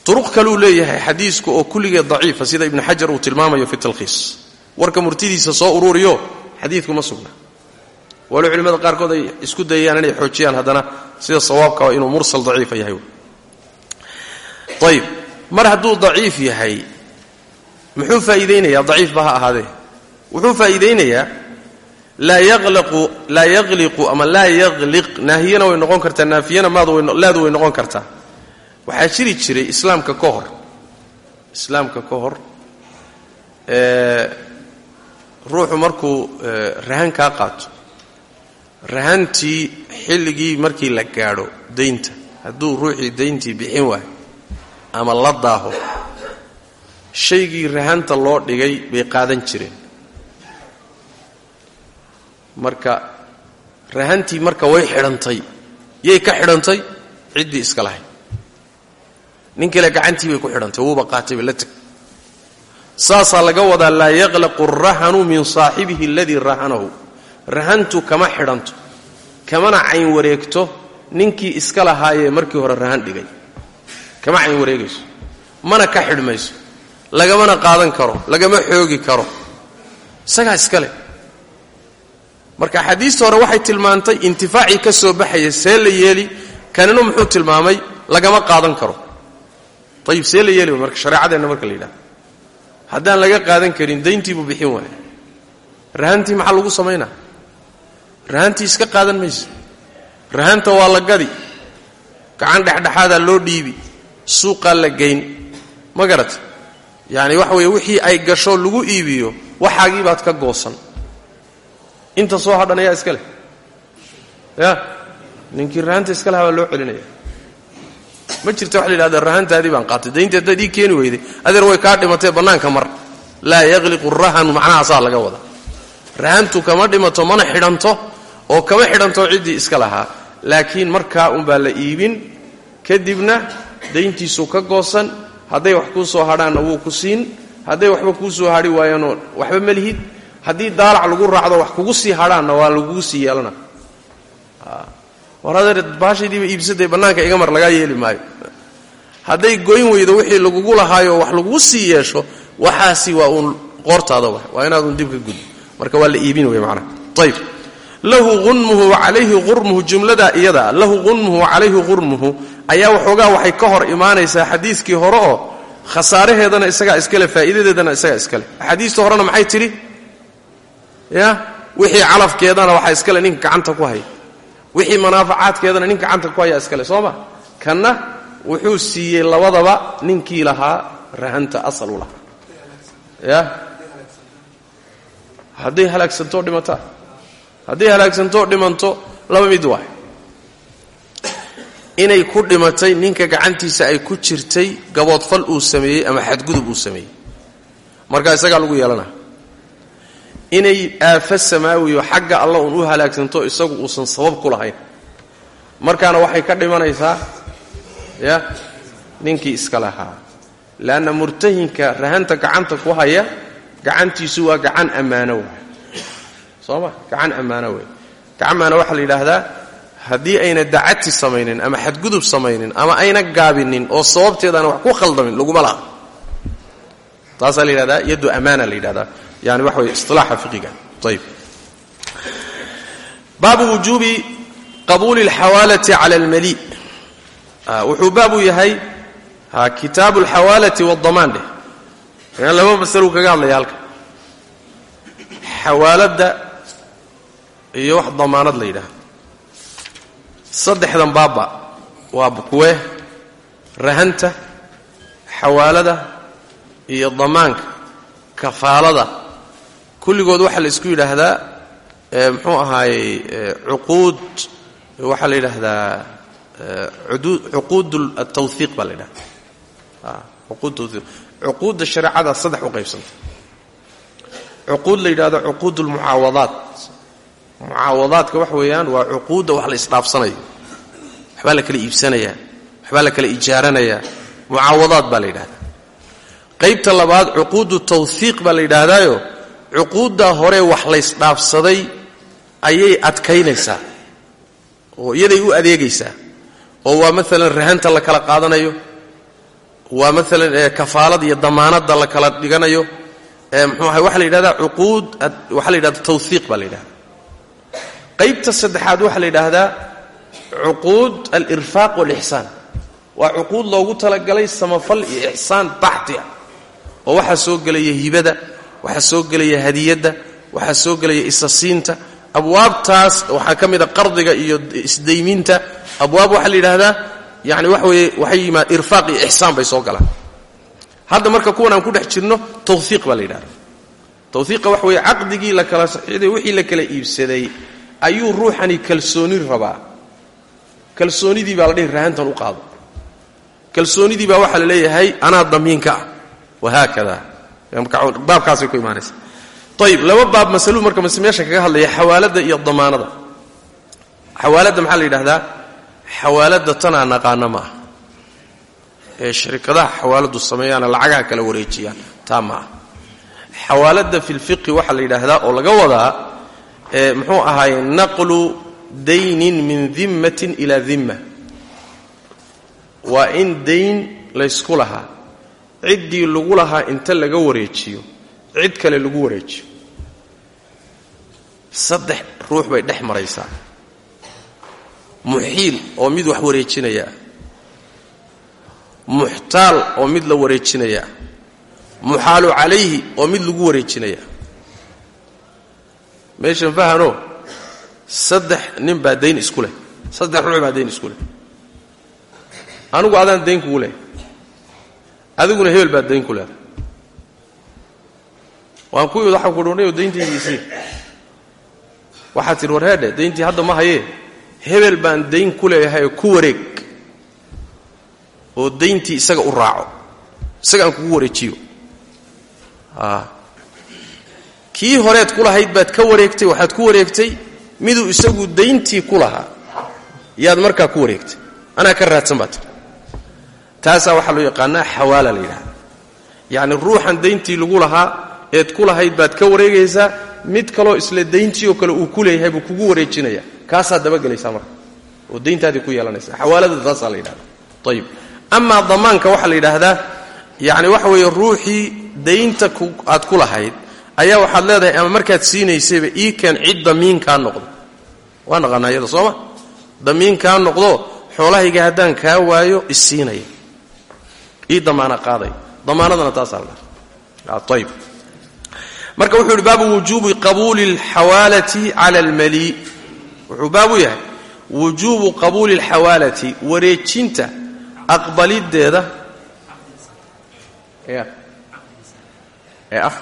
duruq kaluu leeyahay xadiisku oo kulligeed daciifa sida ibnu xajar uu tilmaamayo fi talkhiis warka murtidiisa soo ururiyo xadiidku ma sugna. Walo culimmada qaarkood ay isku dayayaan inay xoojiyaan haddana sida sawaabka waa inuu mursal daciifa yahay. Ayib mar hadduu daciif yahay muxuu faa'iidaynayaa? Daciif ba ha ahaadee. Wuxuu faa'iidaynayaa laa yaqliqu ama laa yaqliq naahiyana way noqon kartaa naafiyana laadu way noqon kartaa waxaa jiri jiray islaamka ka hor. Islaamka ka hor ruuxu markuu rahan kaa qaato. Rahantii xilligii markii la gaadho daynta. Hadduu ruuxii dayntii bixin waayo ama la daaho shaygii rahanta loo dhigay bay qaadan jireen. Marka rahantii marka way xidhantay. Yay ka xidhantay? Ciddii iska lahayd nin kale gacantii bay ku xidhantay wuuba qaatay bay la teg saasaa laga wadaa laa yaqlaqu arahanu min saaxibihi aladii rahanahu. Rahantu kama xidhanto kamana cayn wareegto ninkii iska lahaayee markii hore rahan dhigay. Kama cayn wareegayso mana ka xidhmayso lagamana qaadan karo lagama xoogi karo. Isagaa iska leh. Marka axaadiista hore waxay tilmaantay intifaacii ka soo baxaya see la yeeli kanina muxuu tilmaamay lagama qaadan karo ayib see la yeeli marka shareecadeenna marka la yidhahdo haddaan laga qaadan karin dayntiibuu bixin waaya rahantii maxaa lagu samaynaa rahantii iska qaadan mayso rahanta waa la gadi. Gacan dhexdhexaadaa loo dhiibi. Suuqaa la geyn. Ma garata yacani waxa weeye wixii ay gasho lagu iibiyo waxaagii baad ka goosan. Inta soo hadhan ayaa iska leh. Ya? Ninkii rahanta iska lahaa loo celinaya ma jirta waxa la yidhahda rahantaadii baan qaatay dayntii haddaad keeni weyday. Adeer way kaa dhimatee bannaanka mar. Laa yaqliqu rahanu macnahaasaa laga wada. Rahantu kama dhimato mana xidhanto oo kama xidhanto ciddii iska lahaa. Laakiin markaa unbaa la iibin kadibna dayntiisu ka goosan hadday wax kuu soo hadhaanna wuu ku siin. Hadday waxba kuu soo hadhi waayaanoo waxba ma lihid. Haddii daalac lagu raacdo wax kugu sii hadhaanna waa lagugu sii yeelana war adeer baashaydiiba iibsatay bannaanka iga mar lagaa yeeli maayo. Hadday goyn weydo wixii lagugu lahaayo wax lagugu sii yeesho waxaasi waa uun qoortaada wa waa inaadun dib ka marka waa la iibin wey macnaha. Ayb lahu unmuhu wacalayhi urmuhu jumladaa iyada lahu unmuhu wacalayhi qurmuhu ayaa waxoogaa waxay ka hor imaanaysaa xadiiskii hore oo khasaaraheedana isagaa iskale faa'iidadeedana isagaa iskale axaadiista horena maxay tidhi ya? Wixii calafkeedana waxaa iskale ninka gacanta ku haya wixii manaafacaadkeedana ninka gacanta ku haya iskale soo ma? Kanna wuxuu siiyey labadaba ninkii lahaa rahanta asal u lahaa. Ya? Hadday halaagsantoo dhimataa? Hadday halaagsantoo dhimanto laba mid waay. Inay ku dhimatay ninka gacantiisa ay ku jirtay gaboodfal uu sameeyey ama xadgudub uu sameeyey. Markaa isagaa lagu yeelana inay aafo samaawiyo xagga alla uun u halaagsanto isagu uusan sabab ku lahayn. Markaana waxay ka dhimanaysaa ya ninkii iska lahaa. Leanna murtahinka rahanta gacanta ku haya gacantiisu waa gacan ammaano waay soo gacan ammaano wey gacan ammaano waxaa la yidhaahdaa haddii ayna dacati samaynin ama xadgudub samaynin ama ayna gaabinin oo sababteedaana wax ku khaldamin laguma laha. Taasaa la yidhahdaa yaddu amaana la yidhahdaa yani waxa weye isilaaxa fiqiga ayb baabu wujuubi qabuuli اlxawaalati cala almali wuxuu baabu yahay kitaabu alxawaalati wadamaan dheh yan laba masaluu kaga hadlaya halka xawaaladda iyo wax damaanad la saddexdan baabba waa kuwe rahanta xawaalada iyo damaanka kafaalada kulligood waxaa la isku yidhaahdaa muxuu ahaayey cuquud waxaa la yidhaahdaa cuquud altawhiiq baa la yidhahda cuquud tawhiiq cuquudda shareecada saddex u qaybsanta cuquud la yidhahdo cuquud almucaawadaat mucaawadaadka wax weeyaan waa cuquudda wax la isdhaafsanayo. Waxbaa la kala iibsanayaa waxbaa la kala ijaaranayaa. Mucaawadaad baa la yidhahdaa qaybta labaad cuquudu tawhiiq baa la yidhaahdaayo cuquuddaa hore wax laysdhaafsaday ayay adkaynaysaa oo iyaday u adeegaysaa. Oo waa maalan rahanta la kala qaadanayo waa maalan kafaalada iyo damaanadda la kala dhiganayo mxuu ahay waxaa la yidhahdaa cuquud waxaa la yidhahda tawhiiq baa la yidhahda qaybta saddexaad waxaa la yidhaahdaa cuquud alirfaaq walixsaan. Waa cuquud loogu talagalay samafal iyo ixsaan baxti ah oo waxaa soo gelaya hibada waxaa soo gelaya hadiyadda waxaa soo gelaya isasiinta abwaabtaas waxaa ka mid a qardiga iyo isdayminta abwaab waxaa la yidhaahdaa yani waxa weeye waxay yimaad irfaaq iyo ixsaan bay soo galaan. Hadda marka kuwan aan ku dhex jirno tawhiiq baa la yidhahda tawhiiqa waxa weeye caqdigii la kala saxiiday wixii la kala iibsaday ayuu ruuxani kalsooni rabaa. Kalsoonidii baa la dhihi rahantan u qaado. Kalsoonidii baa waxaa la leeyahay anaa damiinka ah. Wahaakada baabkaasay ku imaanaysa. Ayib laba baab masaluu marka meesha kaga hadlaya xawaaladda iyo damaanada. Xawaaladda maxaa la yidhahdaa xawaaladda tanaa naqaana ma ah ee shirkadaha xawaaladdu sameeyaana lacagaha kala wareejiyaan taa ma ah xawaaladda fi waxaa la yidhaahdaa oo laga wadaa muxuu ahaay naqlu daynin min dimmatin ilaa dimma waa in dayn laysku lahaa ciddii lagu lahaa inta laga wareejiyo cid kale lagu wareejiyo. Saddex ruux bay dhex maraysaa. Muxiil oo mid wax wareejinaya. Muxtaal oo mid la wareejinaya. Muxaalu calayhi oo mid lagu wareejinaya. Meeshan fahano saddex nin baa dayn isku leh. Saddex ruux baa dayn isku leh. Anigu adaan dayn kugu leh adiguna hebel baad dayn ku leedahay. Waan ku yid waxaa kudhunayo dayntaydii waxaad tidhi war heedhe dayntii hadda ma hayee. Hebel baan dayn ku leeyahay ku wareeg oo dayntii isaga u raaco isaga aan kugu wareejiyo. Kii horeed ku lahayd baad ka wareegtay waxaad ku wareegtay miduu isagu dayntii ku lahaa yaad markaa ku wareegtay. Anaa ka raadsan baa tir taasaa waxaa loo yaqaanaa xawaala la yidhahda. Yacni ruuxan dayntii lagu lahaa eed ku lahayd baad ka wareegaysaa mid kaloo isla dayntii oo kale uu ku leeyahay buu kugu wareejinaya. Kaasaad dabagelaysaa marka oo dayntaadii ku yeelanaysa xawaalada taasaa la yidhahda ayib amaa damaanka waxaa la yidhaahdaa yacni waxa weeye ruuxii daynta aad ku lahayd ayaa waxaad leedahay ama markaad siinaysayba ii keen cid damiinkaa noqdo. Waa naqaanaa iyada sooma damiinkaa noqdo xoolahayga haddaan kaa waayo isiinaya ii damaana qaadaya damaanadana taasaa la dhaha ayib marka wuxuu yidhi baabu wujuubi qabuuli alxawaalati cala almalii wuxuu baabu yahay wujuubu qabuuli alxawaalati wareejinta aqbaliddeeda ya ee ah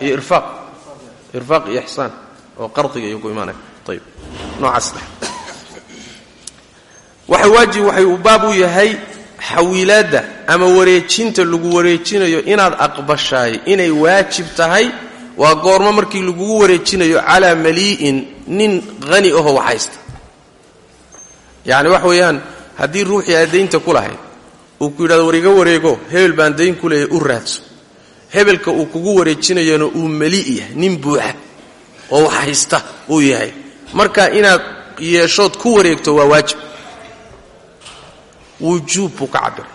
iyo irfaaq irfaaq iyo ixsaan oo qardiga iyo ku imaanaya. Ayib noocaas dhex waxa waajib waxay uu baab u yahay xawiilaadda ama wareejinta lagu wareejinayo inaad aqbashaay inay waajib tahay. Waa goormo markii lagugu wareejinayo calaa malii'in nin hani ahoo waxhaysta yacni wax weeyaan haddii ruuxii aad daynta ku lahayd uu ku yidhahdo war iga wareego hebel baan dayn ku u raadso hebelka uu kugu wareejinayana uu mali yahay nin buuxa oo wax haysta uu yahay. Marka inaad yeeshood ku wareegto waa waajib. Wujuub buu ka cabiray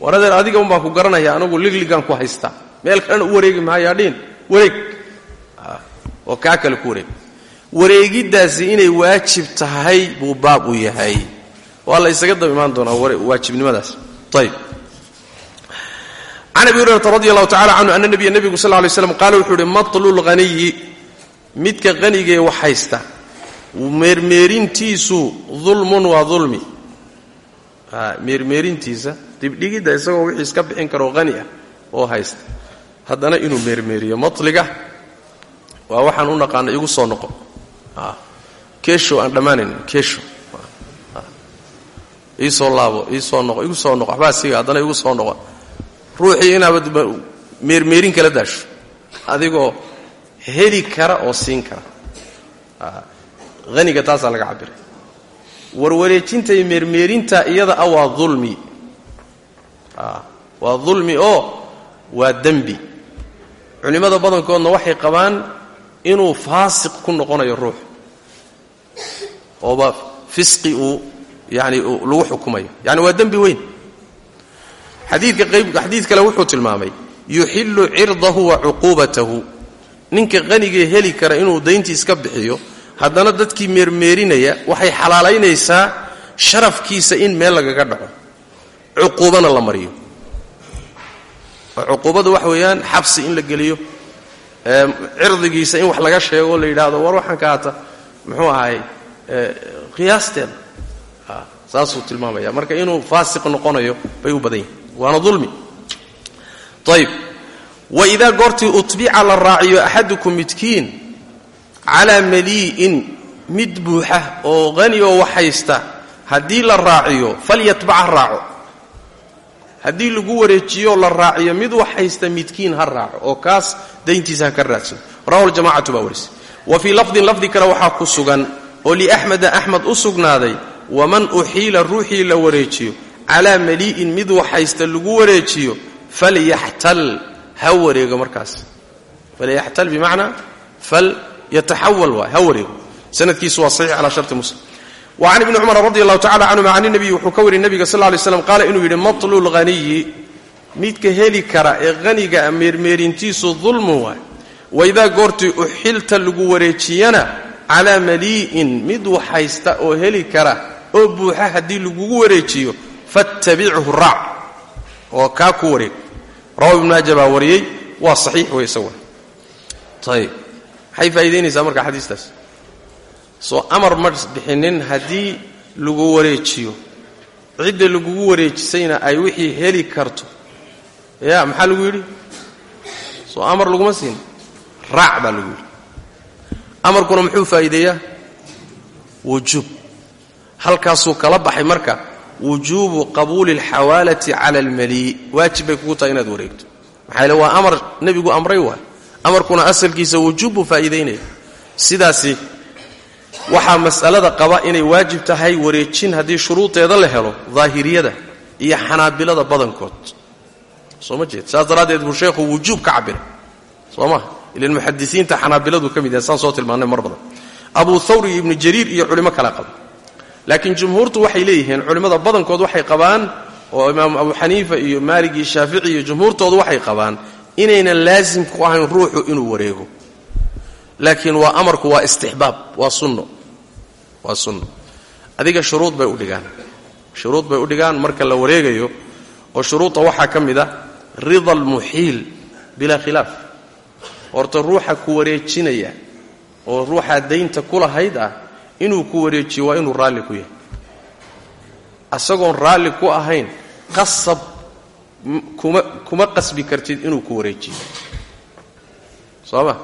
war adeer adiga un ku garanaya anagu ligligaan ku haystaa meel kalena u wareegi maayaa dhiin. Wareeg. Oo kaa kale ku wareeg. Wareegiddaasi inay waajib tahay buu baab u yahay. Waa la isaga daba imaan doonaa waajibnimadaas. Ayb can abi hurayrata radi allahu tacala canhu ana nabiya nebigu sal lay slam qaala wuxuu uhi matlu lghaniyi midka hanigee wax haysta meermeerintiisu dulmun waa dulmi meermeerintiisa dibdhigidda isagoo wixii iska bixin karoo hani ah oo haysta haddana inuu meermeeriyo matliga waa waxaan u naqaana igu soo noqo kesho aan dhammaanayn kesho iisoo laabo iisoo noqo igu soo noqo waxbaa siga haddana igu soo noqo ruuxii inaabad meermeerin kala daasho. Adigoo heli kara oo siin kara. Haniga taasaa laga cabiray warwareejinta iyo meermeerinta iyada ah waa ulmi waa dulmi oo waa dembi. Culimmada badankoodna waxay qabaan inuu faasiq ku noqonayo ruux. Ooba fisqi uu yani lagu xukumayo. Yani waa dembi weyn xadiid kale wuxuu tilmaamay yuxillu cirdahu wa cuquubatahu. Ninka qanigee heli kara inuu dayntii iska bixiyo haddana dadkii meermeerinaya waxay xalaalaynaysaa sharafkiisa in meel lagaga dhaco. Cuquubana la mariyo. Cuquubada waxa weeyaan xabsi in la geliyo cirdigiisa in wax laga sheego la yidhaahdo war waxaan ka hata muxuu ahay qiyaasteeda saasuu tilmaamaya. Marka inuu faasiq noqonayo bay u badan yihiin waana dulmi. Ayb waidaa goortii utbica la raaciyo axadukum midkiin calaa malii'in mid buuxa oo hani oo wax haysta haddii la raaciyo falyatbac ha raaco. Haddii lagu wareejiyo la raaciyo mid wax haysta midkiin ha raaco oo kaas dayntiisa ha ka raadsado rawahu ljamacatu baa warisay wa fii lafdin lafdi kale waxaa ku sugan oo liaxmeda axmed u sugnaaday waman uxiila ruuxii la wareejiyo calaa malii'in mid wax haysta lagu wareejiyo falyaxtal ha wareego markaas. Falyaxtal bimacnaa fal yataxawal waay ha wareego. Sanadkiisu waa saxiix calaa sharti muslim. Wa can ibni cumar radi allahu tacala canhuma can inabiyi wuxuu ka wariyay nebiga sal lay slam qaala inuu yidhi matlu lghaniyi midka heli kara ee haniga meermeerintiisu dulmun waay waidaa goortii uxilta lagu wareejiyana calaa malii'in mid wax haysta oo heli kara oo buuxa haddii lagugu wareejiyo fattabichu raac oo kaa ku wareeg. Rawa ibnu maaja baa wariyey waa saxiix wey isaguna ayb maxay faa'idaynaysaa marka xadiistaas? Soo amar ma bixinin haddii lagu wareejiyo. Cidda lagugu wareejisayna ay wixii heli karto. Ya maxaa lagu yidhi? Soo amar laguma siin. Raac baa lagu yidhi. Amarkuna muxuu faa'iideeyaa? Wujuub halkaasuu kala baxay marka wujuubu qabuuli alxawaalati cala almalii waajib bay kugu tahay inaad wareegto. Maxaa yale waa amar nebigu amray waay. Amarkuna asalkiisa wujuub buu faa'iidaynaya sidaasi waxaa mas'alada qaba inay waajib tahay wareejin haddii shuruudeeda la helo daahiriyada iyo xanaabilada badankood. Soo ma jeed? Saas daraaddeed buu sheekhu wujuub ka cabiray soo maha ilan xanaabiladu ka mid yahay soo tilmaannay mar abu thawr iyo ibnu iyo culimo kala qaba laakiin jumhuurtu waxay leeyihiin culimmada badankood waxay qabaan oo imaamu abu xaniifa iyo maalig iyo shaafici iyo jumhuurtoodu waxay qabaan inaynan laasim ku ahayn ruuxu inuu wareego. Laakiin waa amarku waa istixbaab waa sunno waa sunno. Adiga shuruud bay u dhigaan. Shuruud bay u dhigaan marka la wareegayo oo shuruudda waxaa ka mid ah rida almuxiil bilaa khilaaf. Horta ruuxa ku wareejinaya oo ruuxaa daynta ku lahayd ah inuu ku wareejiyo waa inuu raalli ku yahay. Asagoon raalli ku ahayn qasab kuma kuma qasbi kartid inuu ku wareejiyo. Soo ma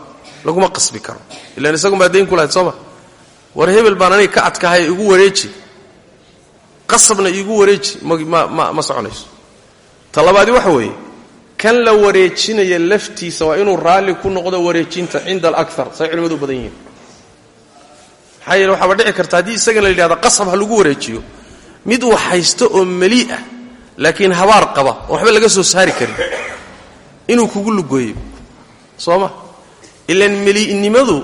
laguma qasbi karo. Ilaan isagun baa ku lahayd soo ma war hebel baan aniga ka adkahay igu wareeji. Qasabna iigu wareeji. Ma ma ma soconayso. Ta labaadi waxa weeye kan la wareejinaya laftiisa waa inuu raalli ku noqdo wareejinta cinda alakar say culimmadu badan yihiin maxaa yeele waxaaba dhici karta haddii isagana la yidhahdo qasab ha lagu wareejiyo mid wax haysto oo meli ah laakiin habaar qaba oo waxba laga soo saari karin inuu kugu lugoeyo. Soo ma ilaan meli'nimadu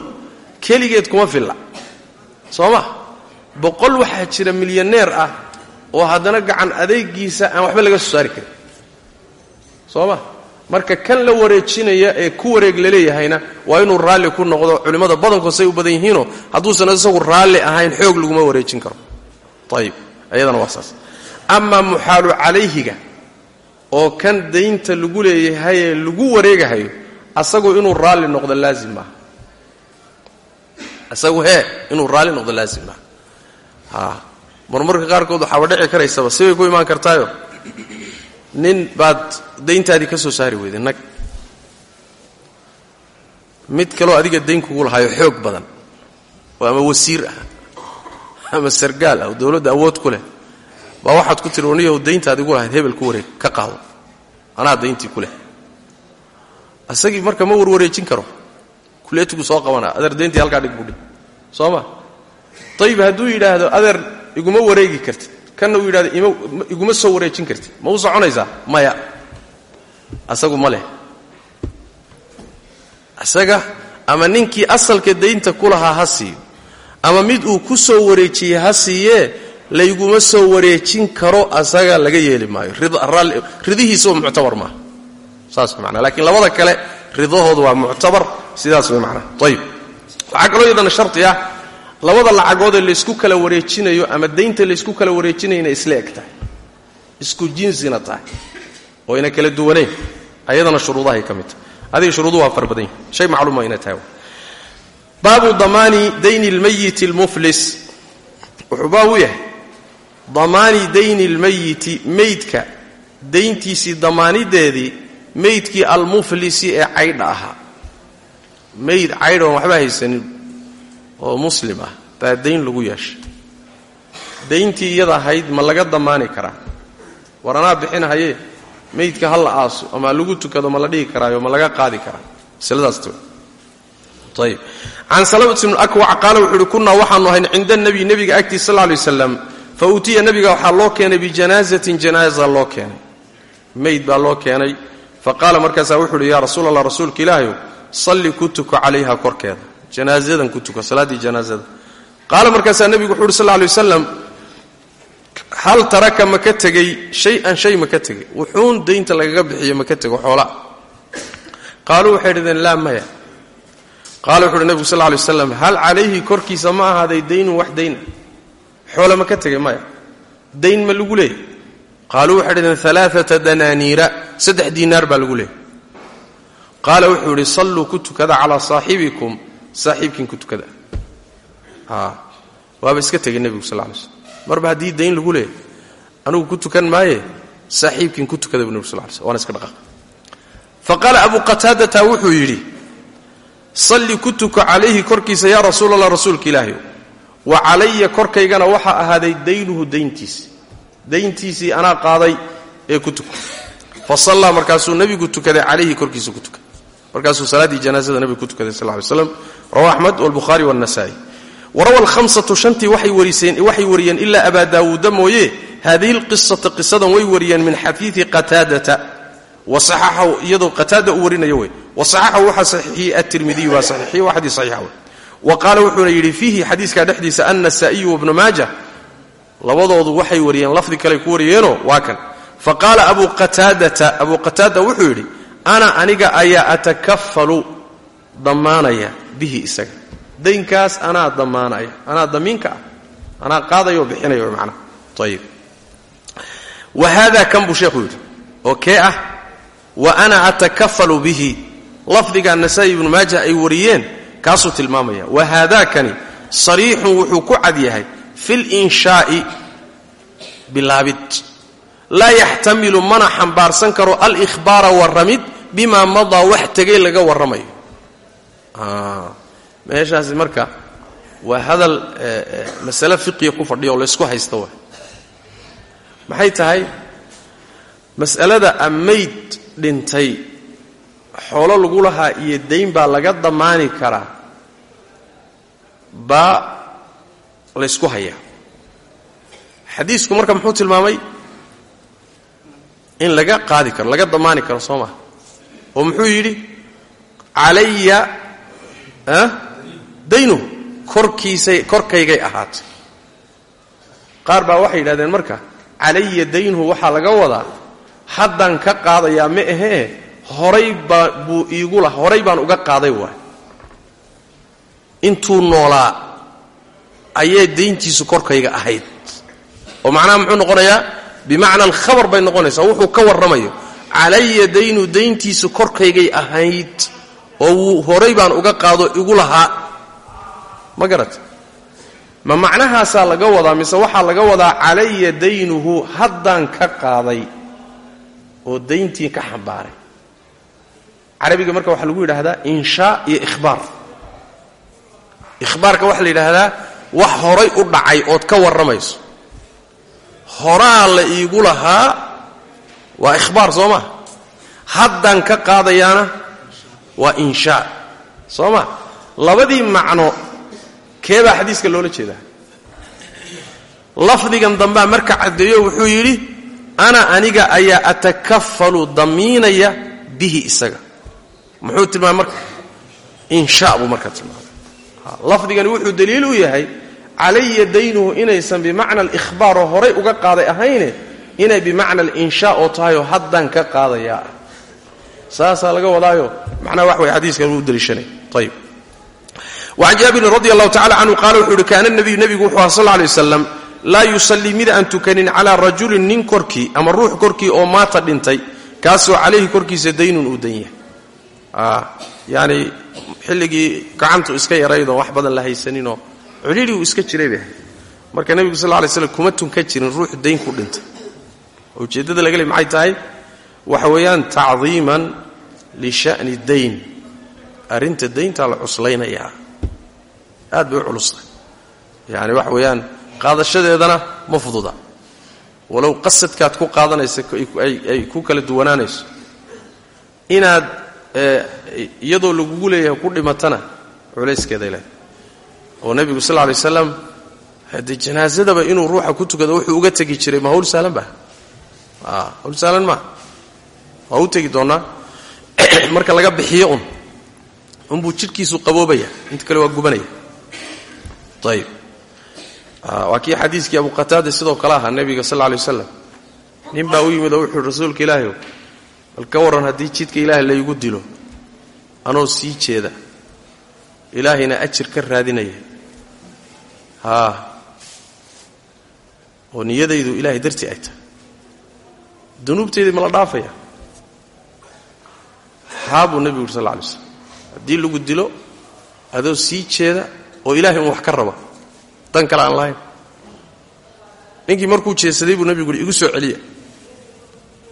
keligeed kuma filla. Soo ma boqol waxaa jira milyaneer ah oo haddana gacan adeegiisa aan waxba laga soo saari karin. Soo ma marka kan la wareejinaya ee ku wareeg laleeyahayna waa inuu raalli ku noqdo. Culimmada badankood say u badan yihiinoo hadduusan isagu raalli ahayn xoog laguma wareejin karo. Ayib ayadana waa saas. Amaa muxaalu calayhiga oo kan daynta lagu leeyahayee lagu wareegahayo asagu inuu raalli noqdo laazim maaha isagu hee inuu raalli noqdo laazim maaha marmarka qaarkood waxaaba dhici karaysaba sibay ku imaan kartaayo nin baad dayntaadii ka soo saari weyday nag. Mid kaloo adiga dayn kugu lahayo xoog badan oo ama wasiir ah ama sargaal ah oo dowladda awood ku leh. Baa waxaad ku tiri waniyahu dayntaad igu lahayd hebel ku wareeg ka qaado. Anaa dayntii ku leh. Isagii marka ma warwareejin karo kuleetigu soo qabanaa adeer dayntii halkaa dhig budhi soo ma? Ayib hadduu yidhaahdo adeer iguma wareegi kartid kanna uu yidhahdo iguma soo wareejin kartid ma u soconaysaa maya. Asagu ma leh. Isaga ama ninkii asalka daynta ku lahaa ha siiyo ama mid uu ku soo wareejiyey ha siiyee layguma soo wareejin karo asaga laga yeeli maayo. Ridihiisa waa muctabar maaha. Saas manaa lakiin labada kale ridahoodu waa muctabar. Sidaas way manaa ayib waxaa kaloo iyadana sharti ah labada lacagoodee laysku kala wareejinayo ama daynta laysku kala wareejinayo inay isla eg tahay. Isku jinsina tahay. Oo ayna kala duwanayn ayadana shuruudahay ka mid tahay. Adiga shuruuduhu waa fara badan yihiin shay macluuma inay tahay. Baabu damaani dayni lmayiti lmuflis wuxuu baab u yahay. Damaani dayni lmayiti meydka dayntiisii damaanideedii meydkii almuflisi ee caydha ahaa. Meyd caydh oon waxba haysanin oo muslim ah baa dayn lagu yeeshay. Dayntii iyada ahayd ma laga damaani karaa. War anaa bixinhaye meydka ha la aaso ama lagu tukado ma la dhihi karaayo ma laga qaadi karaa. Masladaas ayib can salamat bn akwac qaala wuxuu uhi kunnaa waxaanu ahayn cinda nabiy nebiga agtiis sal lay waslam fa utiya nebiga waxaa loo keenay bijanaazatin janaaza loo keenay. Meyd baa loo keenay. Fa qaala markaasaa wuxuu uhi yaa rasuul allah rasuulka ilaahayow salli ku tuko calayha korkeeda janaazadan ku tuko salaaddii janaazada. Qaala markaasaa nebigu wuxu uhi sal lay waslam hal taraka ma ka tegey shay-an shay ma ka tegey? Wuxuun daynta lagaga bixiyo ma ka tego xoolaa qaaluu waxay dhahdeen laa maya. Qaala wuxu uhi nebigu sal lay waslam hal calayhi korkiisa ma ahaaday daynun wax dayna xoole ma ka tegey maya. Dayn ma lagu leeyay? Qaaluu waxay dhahdeen alaaata danaaniira. Saddex diinaar baa lagu leeyay. Qaala wuxuu idhi salluu ku tukada calaa saaxibikum saaxiibkiin ku tukada. Waaba iska tegay nebigu sal lay slm marba haddii dayn lagu leeyahy anugu ku tukan maaye? Saaxiibkiin ku tukada bu nebig sal lay waana iska dhaqaaq. Fa qaala abu qataadata wuxuu yidhi salli ku tuko calayhi korkiisa yaa rasuul allah rasuulka wa calaya korkaygana waxaa ahaaday daynuhu dayntiisi dayntiisii anaa qaaday ee ku fa sallaa markaasuu nebigu tukaday calayhi korkiisa ku markaasuu salaaddii janaasada nebigu ku tukaday sal ly slam rawa axmed walbukhaari wannasaa'i warawa alhamsatu shantii waxay wariyeen ilaa abaa daawuuda mooye haadihi lqisata qisadan way wariyeen min xafiidi qataadata. Wasaxaxahu iyadoo qataada u warinayo wey. Wasaxaxahu waxaa saxiixiyey atirmidiyu baa saxiixiyey waa xadiis saxiixa wey. Wa qaala wuxuuna yidhi fiihi xadiiskaa dhexdiisa annasaa'iyu wabnu maaja labadoodu waxay wariyeen lafdi kale ku wariyeenoo waa kan. Fa qaala abu qataadata abu qataada wuxuu yidhi ana aniga ayaa atakafalu dammaanaya bihi isaga. Daynkaas anaa dammaanaya anaa damiinka ah anaa qaadaya oo bixinaya macnaha ayib wa haada kan buu sheekhu yidhi oo kee ah? Wa ana atakafalu bihi. Lafdiga nasaa-i ibnu maaja ay wariyeen kaasuu tilmaamaya. Wa haadaakani sariixun wuxuu ku cad yahay fi linshaai bilaabid. Laa yaxtamilu mana xambaarsan karo alihbaara warramid bimaa madaa wax tegay laga warramayo. Meeshaasi marka waa hadal masale fiqiya ku fadhiya oo laysku haysta wa maxay tahay? Mas'alada ammayd dhintay xoolo lagu lahaa iyo dayn baa laga damaani karaa baa laysku hayaa. Xadiisku marka muxuu tilmaamay? In laga qaadi karo laga damaani karo soo maha oo muxuu yidhi calaya daynuhu korkiisay korkaygay ahaatay. Qaar baa waxay yidhahdeen marka calaya daynuhu waxaa laga wadaa haddaan ka qaadayaa ma ahee horay baa buu iigu la horay baan uga qaaday waay. Intuu noolaa ayay dayntiisu korkayga ahayd. Oo macnaha muxuu noqonayaa bimacna alkhabar bay noqonaysaa wuxuu ka warramayo calaya daynu dayntiisu korkaygay ahayd oo wuu horay baan uga qaado igu lahaa. Ma garata? Ma macnahaasaa laga wadaa mise waxaa laga wadaa calaya daynuhu haddaan ka qaaday oo dayntii ka xambaaray? Carabiga marka waxaa lagu yidhaahdaa inshaa iyo ihbaar ihbaarka waxaa la yidhaahdaa wax horay u dhacay ood ka warramayso. Horaa la iigu lahaa waa ihbaar soo ma? Haddaan ka qaadayaana waa inshaa soo ma? Labadii macno keebaa xadiiska loola jeedaa. Lafdigan dambaa marka caddeeyo wuxuu yidhi ana aniga ayaa atakafalu damiinaya bihi isaga. Muxuu tilmaamay marka? Inshaa buu marka tilmaamay. Lafdigani wuxuu daliil u yahay calaya daynuhu inaysan bimacna alikhbaaroo horay uga qaaday ahayne inay bimacna alinshaa oo tahayoo haddaan ka qaadayaa ah saasaa laga wadaayo. Macnaha wax way xadiiskan uu daliishanay. Ayib wacan jaabirin radi allahu tacala canhu qaala wuxuu uhi kaana nabiyu nebigu wuxuu aha sal lla lay laa yusallii mid aan tukanin calaa rajulin nin korkii ama ruux korkii oo maata dhintay kaasoo calayhi korkiisa daynun uu dan yahay yani xilligii gacantu iska yaraydoo wax badan la haysaninoo cidhiidhi uu iska jiray bay ahayd marka nebigu sal lay slam kuma tunkan jirin ruux dayn ku dhintay ujeeddada laga le maxay tahay? Waxa weeyaan tacdiiman lisha'ni dayn. Arrinta dayntaa la cuslaynayaa aad bay u culustahay yani waxa weeyaan qaadashadeedana ma fududa walow qasadkaad ku qaadanaysa ay ku kala duwanaanayso. Inaad iyadoo lagugu leeyahay ku dhimatana culayskeeday leedahay. Oo nebigu sal lla lay waslam haddee janaasadaba inuu ruuxa ku tukado wuxuu uga tegi jiray ma hawl sahlan ba hawl sahlan maa waa u tegi marka laga bixiyo un unbuu jidhkiisu qaboobaya. Inta kale waa gubanaya. Ayib waa kii xadiiskii abu qataada sidoo kale ahaa nebiga sal lla alay wasalam nin baa u yimid oo rasuulka ilaahay o bal ka warran haddii jidka ilaahay laygu dilo anoo sii jeeda. Ilaahayna ajir ka raadinaya. Haa oo niyadaydu ilaahay dartii ay tahay dunuubteydii ma la dhaafaya? Haa buu nebigu yuri sal alay slam haddii lagu dilo adoo sii jeeda oo ilaahay un wax ka raba dan kale aan lahayn. Ninkii markuu jeesaday buu nebigu igu soo celiya.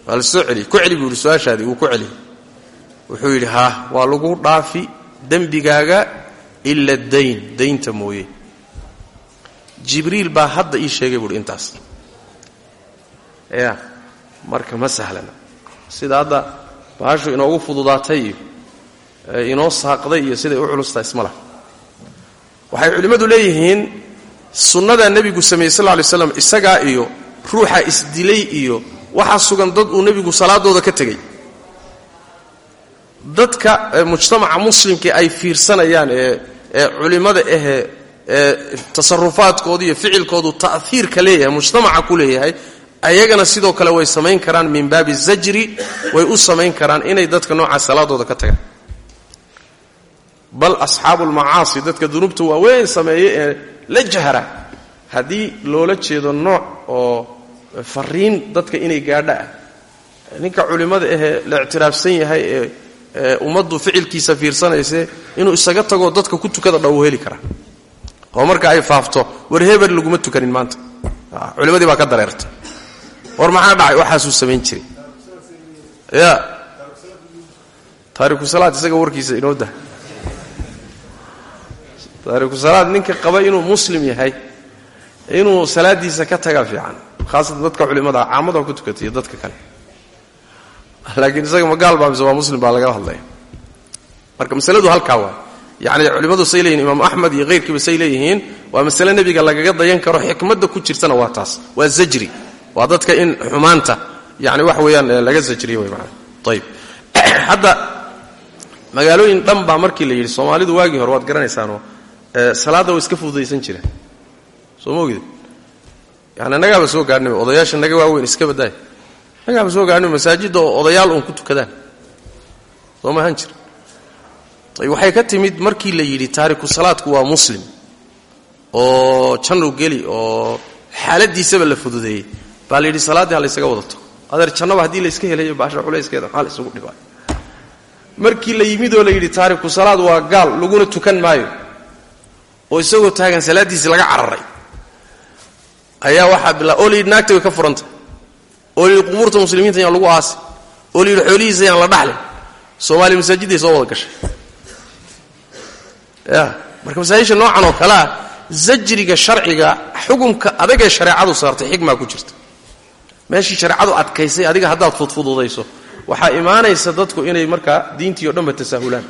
Waa la soo celiyey ku celi buu yidhi su'aashaadii ku celiyey wuxuu yidhi haa waa lagu dhaafi dembigaaga ila dayn daynta mooye. Jibriil baa hadda ii sheegay buuhi intaas. Ya marka ma sahlana. Sida hadda bahashu inoogu fududaatay iyo inoo saaqday iyo siday u culustahay isma laha. Waxay culimmadu leeyihiin sunnadaa nebigu sameeyey sal lla lay slam isagaa iyo ruuxa isdilay iyo waxaa sugan dad uu nebigu salaadooda ka tegey. Dadka mujtamaca muslimka ay fiirsanayaan ee ee culimmada ahee ee tasarufaadkoodu iyo ficilkoodu ta'hiirka leeyahay mujtamaca ku leeyahay ayagana sidoo kale way samayn karaan min baabi zajri way u samayn karaan inay dadka noocaas salaadooda ka tagaan. Bal asxaabulmacaasi dadka dunuubta waaweyn sameeye ee la jahra haddii loola jeedo nooc oo fariin dadka inay gaadho ah. Ninka culimmada ahee la ictiraafsan yahay ee ummaddu ficilkiisa fiirsanayse inuu isaga tagoo dadka ku tukada dhow heli karaa oo marka ay faafto war heber laguma tukanin maanta. Culimmadii baa ka dareertay war maxaa dhacay? Waxaasuu samayn jiray. Ya. Taariku salaad isaga warkiisa inoo dah. Taariku salaad ninka qaba inuu muslim yahay inuu salaadiisa ka tagaa fiican khaasatan dadka culimada caamada ku tukatay dadka kale. Laakiin isaga ma gaal baa mise waa muslim baa laga hadlaya marka masaladu halkaa waa yacni culimmadu say leeyihiin imaam axmed iyo hayrkiiba say leeyihiin waa masale lagaga dayan karo xikmadda ku jirtana waa taas waa zajri waa dadka in xumaanta yani wax weeyaan laga way maana ayib hadda magaalooyin dhan baa markii la yidhi soomaalidu waagii hore waad garanaysaanoo salaadda way iska fududaysan jireen. Soo ma ogid yani soo gaadhnima odayaasha naga waaweyn iska badaay nagaaba soo gaadhnima masaajidda oo odayaal uun ku tukadaan. Soo ma ahan jir. Waxay ka timid markii la yidhi taariku salaadku waa muslim oo jannu geli oo xaaladiisaba la fududeeyey baa la yidhi salaaddii ha laysaga wadato. Adeer jannaba haddii layska helayo baasha culayskeeda maxaa la isugu dhibaa markii la yimid oo la yidhi taariku salaad waa gaal laguna tukan maayo oo isagoo taagan salaaddiisii laga cararay ayaa waxaa bila oo la yidhi naagta way ka furantay. Oo la yidhi qubuurta muslimiinta yaan lagu aasi. Oo la yidhi xoolihiisa yaan la dhaxlin. Soomaaliya masaajidday soo wada gashay. Ya marka masaajisha noocan oo kalea zajriga sharciga xukumka adagee shareecadu saartay xikmaa ku jirta meeshii shareecadu adkaysay adiga haddaad fudfududayso. Waxaa imaanaysa dadku inay markaa diintii o dhanba tasaahulaan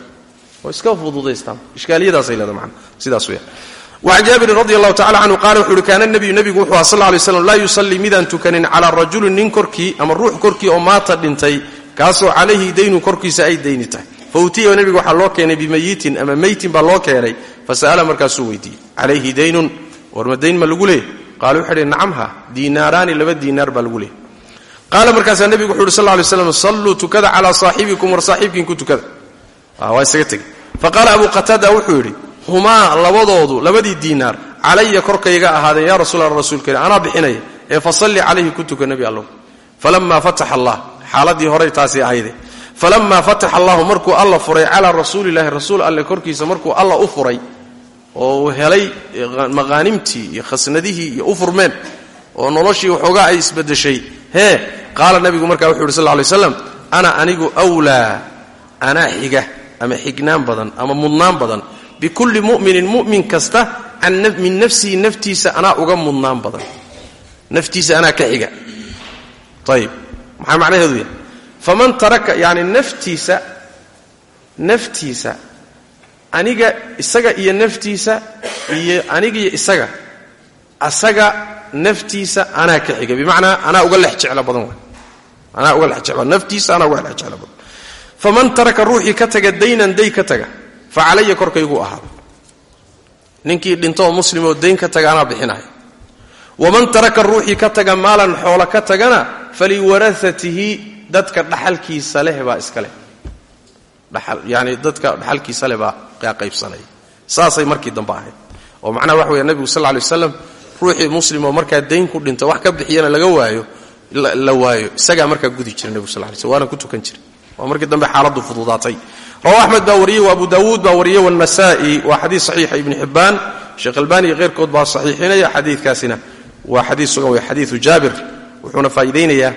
oo iska fududaystaan. Ishkaaliyadaasay leeda man sidaas weya wacan jaabirin radi allahu tacala canhu qaala wuxu uhi kaana nebigu wuxuu aha sal lay slam laa yusallii midaan tukanin calaa rajulin nin korkii ama ruux korkii oo maata dhintay kaasoo calayhi daynun korkiisa ay dayni tahay. Fa utiya nebiga waxaa loo keenay bimayitin ama meytin baa loo keenay fasa'ala markaasuu weydiiyey calayhi daynun warma dayn ma lagu leeyay qaala wuxuu idhi nacamha diinaaraani laba diinaar baa lagu leeyay qaala markaasaa nebigu wuxu uhi sal lay slam salluu tukada calaa saaxibikum war saaxiibkiin tukada. Waa isaga tegey fa qaala abu qataada wuxuu yidhi humaa labadoodu labadii diinaar calaya korkayga ahaadeen yaa rasuul alla anaa bixinaya ee fasalli calayhi ku tuka nebi allow falamaa fataxa allah xaaladii horay taasi ahayde falamaa fataxa allahu markuu alla furay calaa rasuulillahi rasuul alle korkiisa markuu alla u furay oo uu helay maqaanimtii iyo khasnadihii iyo u furmeen oo noloshii waxoogaa ay isbedeshay hee qaala nabigu markaa wuxu yidhi lla lay slam ana anigu wlaa anaa xiga ama xignaan badan ama mudnaan badan. Bikulli mu'minin mu'min kasta min nafsihi naftiisa anaa uga mudnaan badan. Naftiisa anaa ka xiga. Ayib maxaa macnaheedu yahay? Faman taraka yani naftiisa naftiisa aniga isaga iyo naftiisa iyo aniga iyo isaga. Asaga naftiisa anaa ka xiga. Bimacnaa anaa uga lex jeclo badan anaa uga lex jeclo naftiisa anaa uga lex jeclo badan. Faman taraka ruuxii ka taga daynan day ka taga fa calaya korkayguu ahaada ninkii dhinto oo muslimoo dayn ka taga anaa bixinaya waman taraka ruuxii ka taga maalan xoolo ka tagana faliwarahatihi dadka dhaxalkiisa leh baa iska leh. Yani dadka dhaxalkiisa leh baa qaybsanaya saasay markii dambe ahayd. Oo macnaha waxa weya nebigu sal lay waslam ruuxii muslim oo markaa dayn ku dhinto wax ka bixiyana laga waayo la waayo. Isagaa markaa gudi jira nebigu sal slm waana ku tukan jira oo markii dambe xaaladdu fududaatay. Rawa axmed baa wariyey wa abu daawuud baa wariyey wanasa'i waa xadiis saxiixa ibni xibbaan sheekh albani iyo keyrkood baa saxiixinaya xadiidkaasina. Waa xadiis sugan wey xadiidu jaabir wuxuuna faa'iidaynayaa.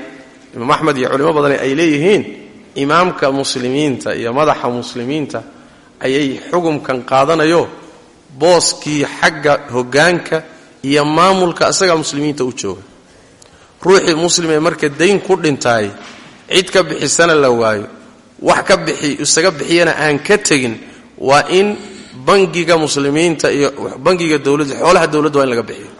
Imaam axmed iyo culimo badan ay leeyihiin imaamka muslimiinta iyo madaxa muslimiinta ayay xukumkan qaadanayo booskii xagga hoggaanka iyo maamulka isagaa muslimiinta u jooga. Ruuxii muslimee marka dayn ku dhintaay cid ka bixisana la waayo. Wax ka bixi isaga bixiyana aan ka tegin waa in bangiga muslimiinta iyo bangiga dowladda xoolaha dowladda waa in laga bixiyo.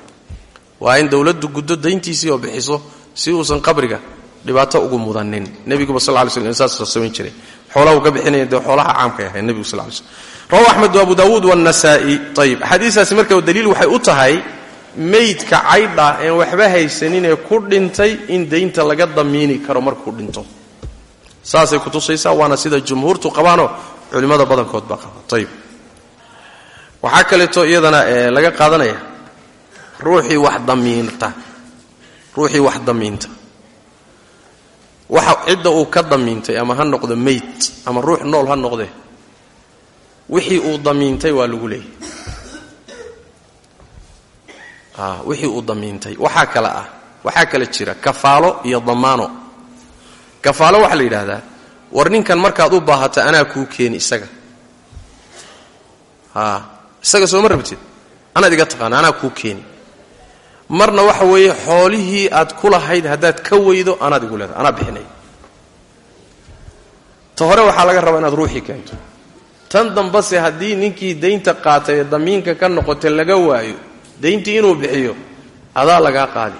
Waa in dowladdu guddo dayntiisii oo bixiso si uusan qabriga dhibaato ugu mudanin. Nebiguba sal ly slm saasoo samayn jiray xoolaha uu ka bixinaya dee xoolaha caamkay ahayd nebigu sal ly slm rawahu axmed abu daawuud waannasaa'i ayib axaadiistaasi marka daliil waxay u tahay meydka caydha een waxba haysanin ee ku dhintay in daynta laga damiini karo markuu dhinto. Saasay kutusaysaa waana sida jumhuurtu qabaanoo culimmada badankood baa qaba. Ayib waxaa kaleeto iyadana laga qaadanaya ruuxii wax damiinta. Ruuxii wax damiinta waxa cidda uu ka damiintay ama ha noqdo meyd ama ruux nool ha noqdee wixii uu damiintay waa lagu leeyahy wixii uu damiintay. Waxaa kale ah waxaa kale jira kafaalo iyo damaano. Kafaalo waxaa la yidhaahdaa war ninkan markaad u baahata anaa kuu keeni isaga. Isaga sooma rabtid? Anaad iga taqaana anaa kuu keeni marna waxa weeye xoolihii aad ku lahayd haddaad ka weydo anaad igu leedahay anaa bixinay. Ta hore waxaa laga rabaa inaad ruuxii keento. Tan dambase haddii ninkii daynta qaatay ee damiinka ka noqotay laga waayo dayntii inuu bixiyo adaa lagaa qaadi.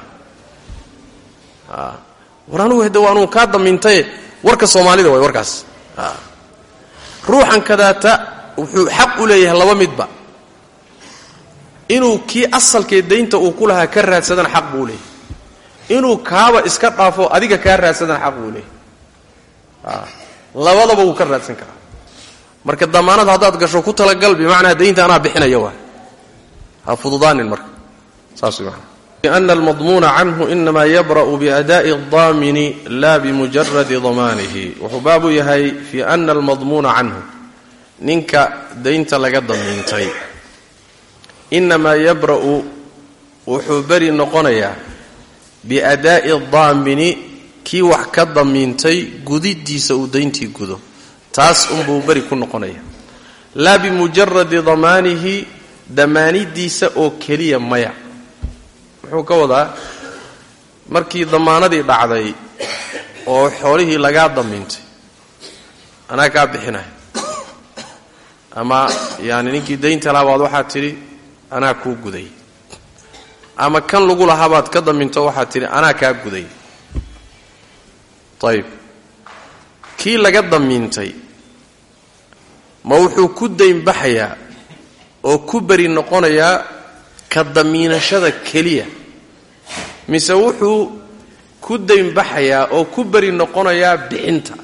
War anugu hade waanuu kaa damiintaye warka soomaalida waay warkaas. Ruuxan kadaata wuxuu xaq u leeyahay laba midba inuu kii asalkee daynta uu ku lahaa ka raadsadana xaq buu leeyahay. Inuu kaaba iska dhaafo adiga kaa raadsadana xaq buu leeyahay. Labadaba wuu ka raadsan karaa. Marka damaanad haddaad gasho ku talagal bimacnaa daynta anaa bixinaya waa. Ha fududaanin marka. Saas way macnaa ana almadmuuna canhu inama yabra'u biadaa'i اdaamini la bimujaradi damaanihi. Wuxuu baabu yahay fi ana almadmuuna canhu. Ninka daynta laga damiintay inamaa yabra'u wuxuu beri noqonayaa biadaa'i daamini kii wax ka damiintay gudidiisa uu dayntii gudo taas unbuu beri ku noqonaya laa bimujaradi damaanihi damaanidiisa oo keliya maya muxuu ka wadaa markii damaanadii dhacday oo xoolihii lagaa damiintay anaa kaa bixinaya ama yaani ninkii daynta lahabaad waxaad tidhi anaa kuu guday. Ama kan lagu lahaabaad ka daminto waxaad tidhi anaa kaa guday. Ayib kii laga damiintay ma wuxuu ku daynbaxayaa oo ku beri noqonayaa ka damiinashada keliya mise wuxuu ku daynbaxayaa oo ku beri noqonayaa bixinta.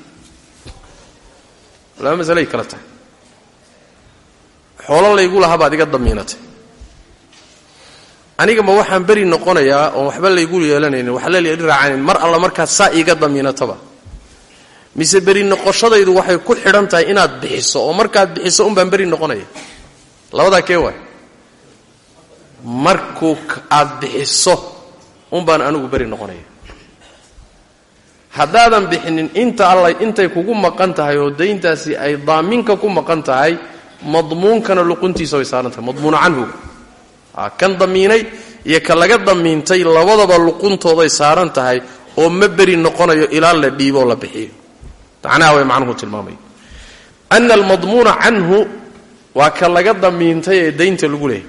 Laba masalay kala tahay. Xoolo laygu lahaa baad iga damiinatay aniga ma waxaan beri noqonayaa oon waxba laygu yeelanaynin wax lali raacanin. Mar alla markaad saa iiga damiinataba mise beri noqoshadaydu waxay ku xidhan tahay inaad bixiso oo markaad bixiso un baan beri noqonaya. Labadaa kee waay? Markuu aad bixiso un baan anigu beri noqonaya. Haddaadan bixinin inta alla intay kugu maqan tahay oo dayntaasi ay daaminka ku maqan tahay madmuunkana luquntiisa way saaran tahay madmuuna canhuga kan damiinay iyo ka laga damiintay labadaba luquntooday saaran tahay oo ma beri noqonayo ilaa la dhiiboo la bixiyo. Macnaha way macnuhu tilmaamaya ana almadmuuna canhu waa ka laga damiintay ee daynta lagu leeyahy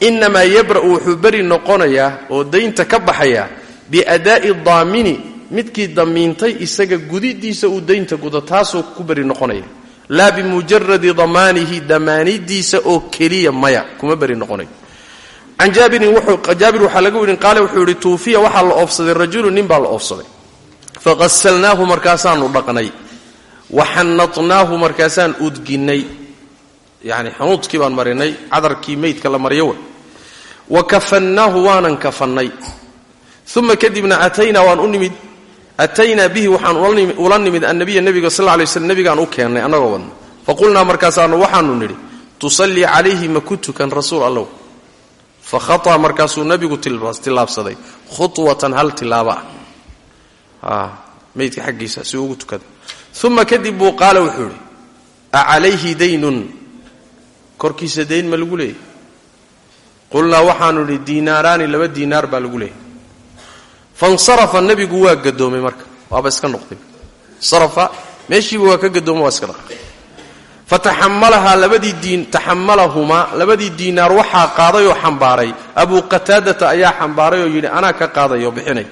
inamaa yabra'u wuxuu beri noqonayaa oo daynta ka baxayaa biadaa'i daamini midkii damiintay isaga gudidiisa uu daynta gudo taasuu ku beri noqonaya. Laa bimujaradi damaanihi damaanidiisa oo keliya maya kuma beri noqonayo can jaabirin jaabir waxaa laga weri qaale wuxuu yihi tuufiya waxaa la oofsaday rajulu nin baa la oofsaday. Faqasalnaahu markaasaanu dhaqnay. Waxannadnaahu markaasaan udginnay yani xanuudkii baan marinay cadarkii meydka la maryo way wa kafannaahu waanan kafannay. Uma kadibna ataynaa waan u nimid. Ataynaa bihi waxaan ula nimid annabiya nebiga sal lay slm nebigaan u keennay annagoo wadna. Faqulnaa markaasaanu waxaanu nidhi tusallii calayhi ma ku tukan rasuul fa khaطa markaasuu nebigu tillaabsaday. khuwatan hal tilaaba ah. Meydka xaggiisa si ugu tukada. uma kadib buu wuxuu idhi a calayhi daynun korkiisa dayn ma lagu leeyahy. qulnaa waxaanu idhi diinaaraani laba diinaar baa lagu leeyahy fansarafa nebigu waa gadoomay marka waaba iska noqday meeshiiba waa ka gadooma waa iska dhaqay fataxamalahaa labadii diin taxamalahumaa labadii diinaar waxaa qaaday oo xambaaray. Abuu qataadata ayaa xambaaray oo yidhi anaa ka qaadayo bixinay.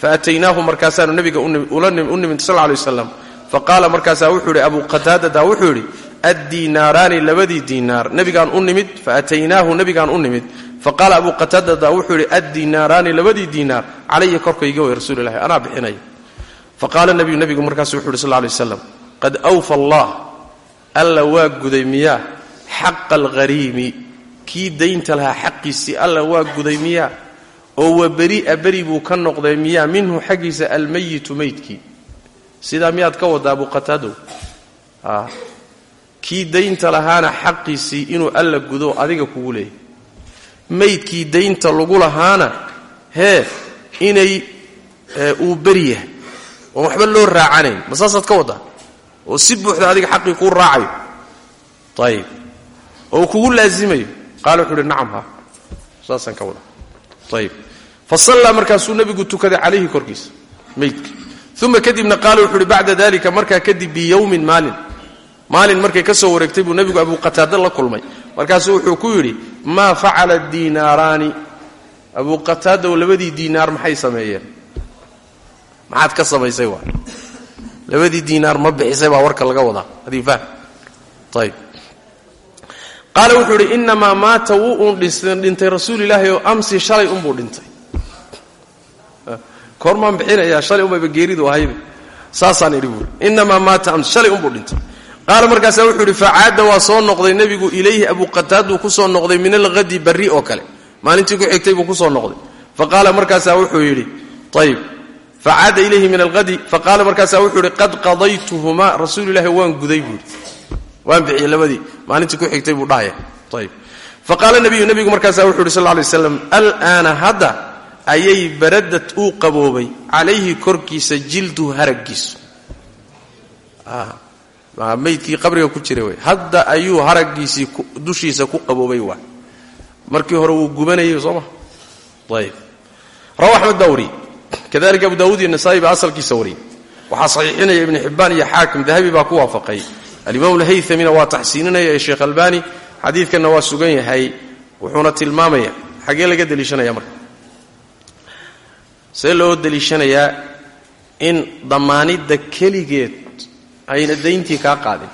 Fa ataynaahu markaasaanu nebiga u nimid sal lay waslam faqaala markaasaa wuxuu idhi abu qataadada wuxuu yidhi addiinaaraani labadii diinaar. Nebigaan u nimid faataynaahu nebigaan u nimid. Faqaala abu qataadada wuxuu yidhi addiinaaraani labadii diinaar calaya korkayga way rasuulilahi anaa bixinaya faqaala nabiyu nebigu markaasu wuxu yhi sal lay slam qad awfa allah alla waa guday miyaa? Xaqa alghariimi kii daynta lahaa xaqiisii alla waa guday miyaa? Oo wa beri'a beri buu ka noqday miyaa? Minhu xaggiisa almayitu meydkii sidaa miyaad ka wadda abu qataadow kii daynta lahaana xaqiisii inuu alla gudo adiga kugu leeyahy meydkii daynta lagu lahaana hee inay uu beri yahay. Oon waxba loo raacanayn. Ma ka waddaa oo si buuxda adiga xaqii kuu raacayo. Ayib oo kugu laazimayo qaala wuxuu uhi nacam ha. Saasaan ka wada. Ayib fa sallaa markaasuu nebigu tukaday calayhi korkiisa meydka uma kadibna qaala wuxu uhi bacda dalika markaa kadib biyowmin maalin. Maalin markay ka soo wareegtay buu nebigu abu qataada la kulmay. Markaasuu wuxuu ku yidhi maa facala diinaaraani. Abu qataadow labadii diinaar maxay sameeyeen? Maxaad ka samaysay waa labadii diinaar ma bixisay baa warka laga wadaa. Adii fahm ayb qaala wuxuu idhi innamaa maata wuu uun dhintay rasuulilaahi oo amsi shalay unbuu dhintay. Koormaan bixinayaa shalay unbayba geeridu ahayba saasaan idhi buuri innamaa maata amsi shalay unbuu dhintay. Qaala markaasaa wuxuu idhi facaada waa soo noqday nebigu ilayhi abu qataaduu ku soo noqday min alhadi barri oo kale. Maalintii ku xigtay buu ku soo noqday. Fa qaala markaasaa wuxuu yidhi ayb facaada ilayhi min alhadi faqaala markaasaa wuxuu ihi qad qadaytuhumaa rasuulilahi waan guday buui waan bixiyey labadii maalintii ku xigtay buu dhahaya ayb faqaala nabiyu nebigu markaasaa wuxu uhi sal ly slam alaana hadda ayay baradad uu qaboobay calayhi korkiisa jilduhu haraggiisu maydkii qabriga ku jira wey hadda ayuu haraggiisii dushiisa ku qaboobay waa markii kadalika abu daawud iyo nasaai baa asalkiisa wariyey. Waxaa saxiixinaya ibnu xibbaan iyo xaakim dahabi baa ku waafaqay. Alimaam alhaytamina waa taxsiininaya ee sheekh albani xadiidkanna waa sugan yahay wuxuuna tilmaamaya xaggee laga deliishanaya marka? See loo deliishanayaa in damaanidda keligeed ayna dayntii kaa qaadin.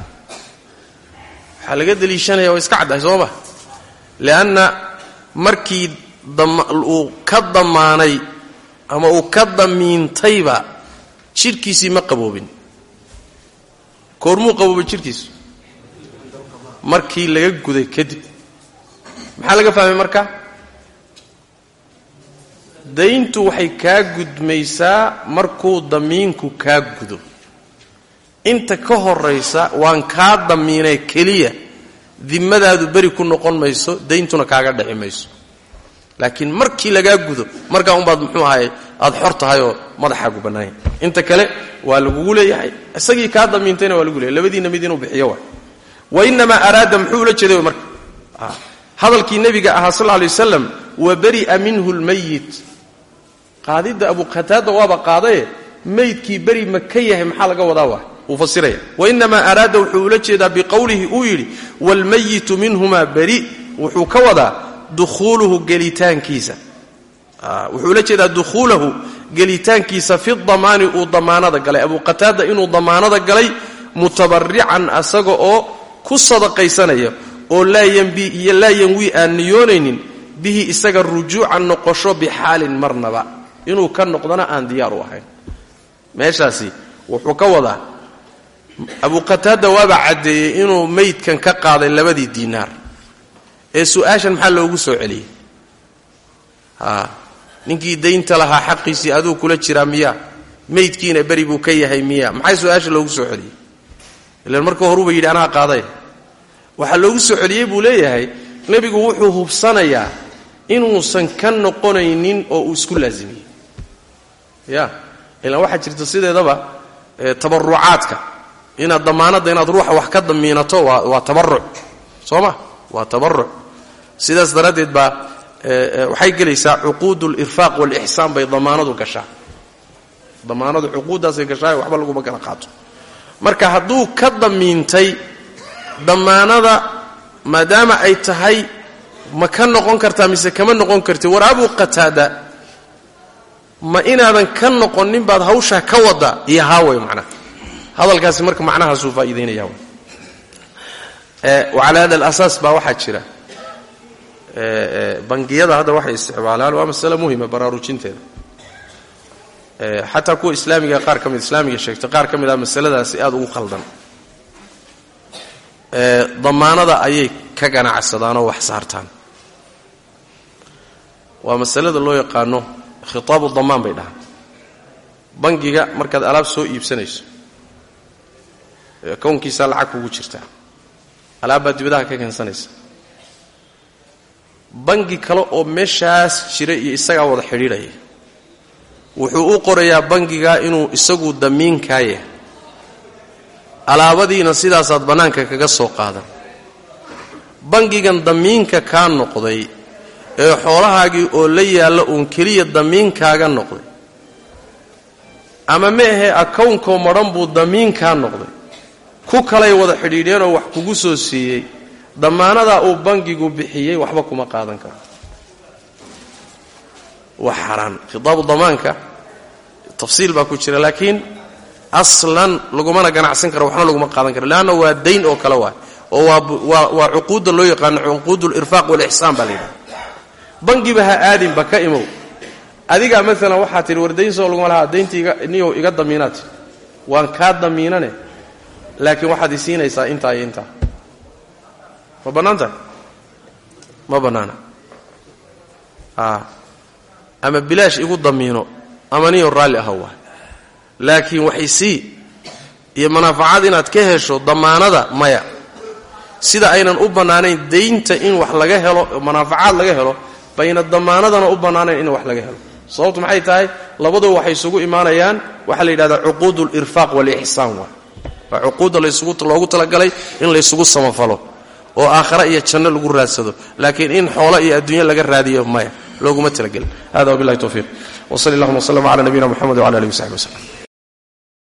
Waxaa laga deliishanaya waa iska caddahay soo ma? Lianna markii uu ka damaanay ama uu ka damiintayba jidhkiisii ma qaboobin. Koormuu qaboobay jidhkiisu? Markii laga guday kadib. Maxaa laga fahmay marka? Dayntu waxay kaa gudmaysaa markuu damiinku kaa gudo. Inta ka horaysa waan kaa damiinay keliya dimadaadu beri ku noqon mayso dayntuna kaaga dhici mayso laakiin markii lagaa gudo markaa unbaad muxuu ahay aad xor tahay oo madaxaagu bannaanya inta kale waa lagugu leeyahay isagii kaa damiintayna waa lagu leeyahy labadiina mid inuu bixiyo wa inamaa araada muxuu ula jeeday marka? Hadalkii nebiga ahaa sal lay wasalam wa bari'a minhu lmayit qaadidda abu qataada waaba qaadaye maydkii beri ma ka yahay maxaa laga wadaa waa? Wuu fasiraya. Wainamaa araada wuxuu ula jeedaa biqowlihi uu yidhi waalmayitu minhumaa beri. Wuxuu ka wadaa dukhuuluhu gelitaankiisa. Wuxuu ula jeedaa dukhuulahu gelitaankiisa fi damaani uu damaanada galay. Abu qataada inuu damaanada galay mutabarican asaga oo ku sadaqaysanaya oo laa yanwi aan niyoonaynin bihi isaga rujuucan noqosho bixaalin marnaba. Inuu ka noqdana aan diyaar u ahayn. Meeshaasi wuxuu ka wadaa abu qataada waaba caddeeyey inuu maydkan ka qaaday labadii diinaar ee su'aashan maxaa loogu soo celiyey? Ninkii daynta lahaa xaqiisii aduu kula jiraa miyaa? Maydkiina beri buu ka yahay miyaa? Maxay su'aasha loogu soo celiyey? Ilan marka horuba yidhi anaa qaaday. Waxaa loogu soo celiyey buu leeyahay nebigu wuxuu hubsanayaa inuusan ka noqonaynin oo uu isku laazimiyey. Ya ilaan waxaa jirta sideedaba tabarucaadka inaad damaanadda inaad ruuxa wax ka damiinato waa tabaruc soo ma? Waa tabaruc sidaas daraaddeed baa waxay gelaysaa cuquud lirfaaq walixsaan bay damaanadu gashaa. Damaanadu cuquuddaasay gashaa waxba laguma kala qaato. Marka hadduu ka damiintay damaanada maadaama ay tahay ma ka noqon kartaa mise kama noqon karti war abu qataada ma inaadan ka noqonin baad hawshaa ka wada iyo haaway macnaha hadalkaasi marka macnahaasuu faa'iidaynaya wacalaa hada alasaas baa waxaa jira bangiyada hadda waxay isticmaalaan waa masale muhima baraarujinteeda. Xataa kuwa islaamiga qaar ka mid islaamiga sheegtay qaar ka mid ah masaladaasi aada ugu qaldan damaanada ayay ka ganacsadaan oo wax saartaan. Waa masalada loo yaqaano khitaabu damaan bay dhahaan. Bangiga markaad alaab soo iibsanayso kownkiisaa lacag kugu jirtaa alaabbaad dibadaha ka keensanaysa bangi kale oo meeshaas jira iyo isagaa wada xidhiidhaya wuxuu u qorayaa bangiga inuu isagu damiinkaa yahay alaabadiina sidaasaad bannaanka kaga soo qaadan. Bangigan damiinka kaa noqday ee xoolahaagii oo la yaalla uun keliya damiinkaaga noqday. Ama ma ahee akownkoo madhan buu damiinkaa noqday. Ku kalay wada xidhiidheenoo wax kugu soo siiyey damaanadaa uu bangigu bixiyey waxba kuma qaadan karo. Waa xaaraan khitaabu damaanka tafsiil baa ku jira laakiin aslan lagumana ganacsan karo waxna laguma qaadan karo leanna waa dayn oo kale waay oo waa cuquudda loo yaqaano cuquud lirfaaq walixsaan baa la bangiba ha aadinba ka imow. Adigaa maalan waxaa tihi war dayn soo laguma lahaa dayntiiga niyow iga damiinaad. Waan kaa damiinane laakiin waxaad i siinaysaa intaa iyo intaa ma bannaan tahay ma bannaana ama bilaash igu damiino ama niyo raalli aha waay. Laakiin waxay sii iyo manaafacaad inaad ka hesho damaanada maya. Sida aynan u bannaanayn daynta in wax laga helo manaafacaad laga helo bayna damaanadana u bannaanayn in wax laga helo. Sababtu maxay tahay? Labaduba waxay isugu imaanayaan waxaa la yidhahdaa cuquud lirfaaq walixsaan waay. Waa cuquudda loogu talagalay in laysugu samafalo oo aakhara iyo janno lagu raadsado. Laakiin in xoolo iyo adduunyo laga raadiyo maya looguma talagelin. Hada wabilahi towfiiq wsali allahuma wslm cala nabiyina mxamed wcala alihi wsaxbi wslem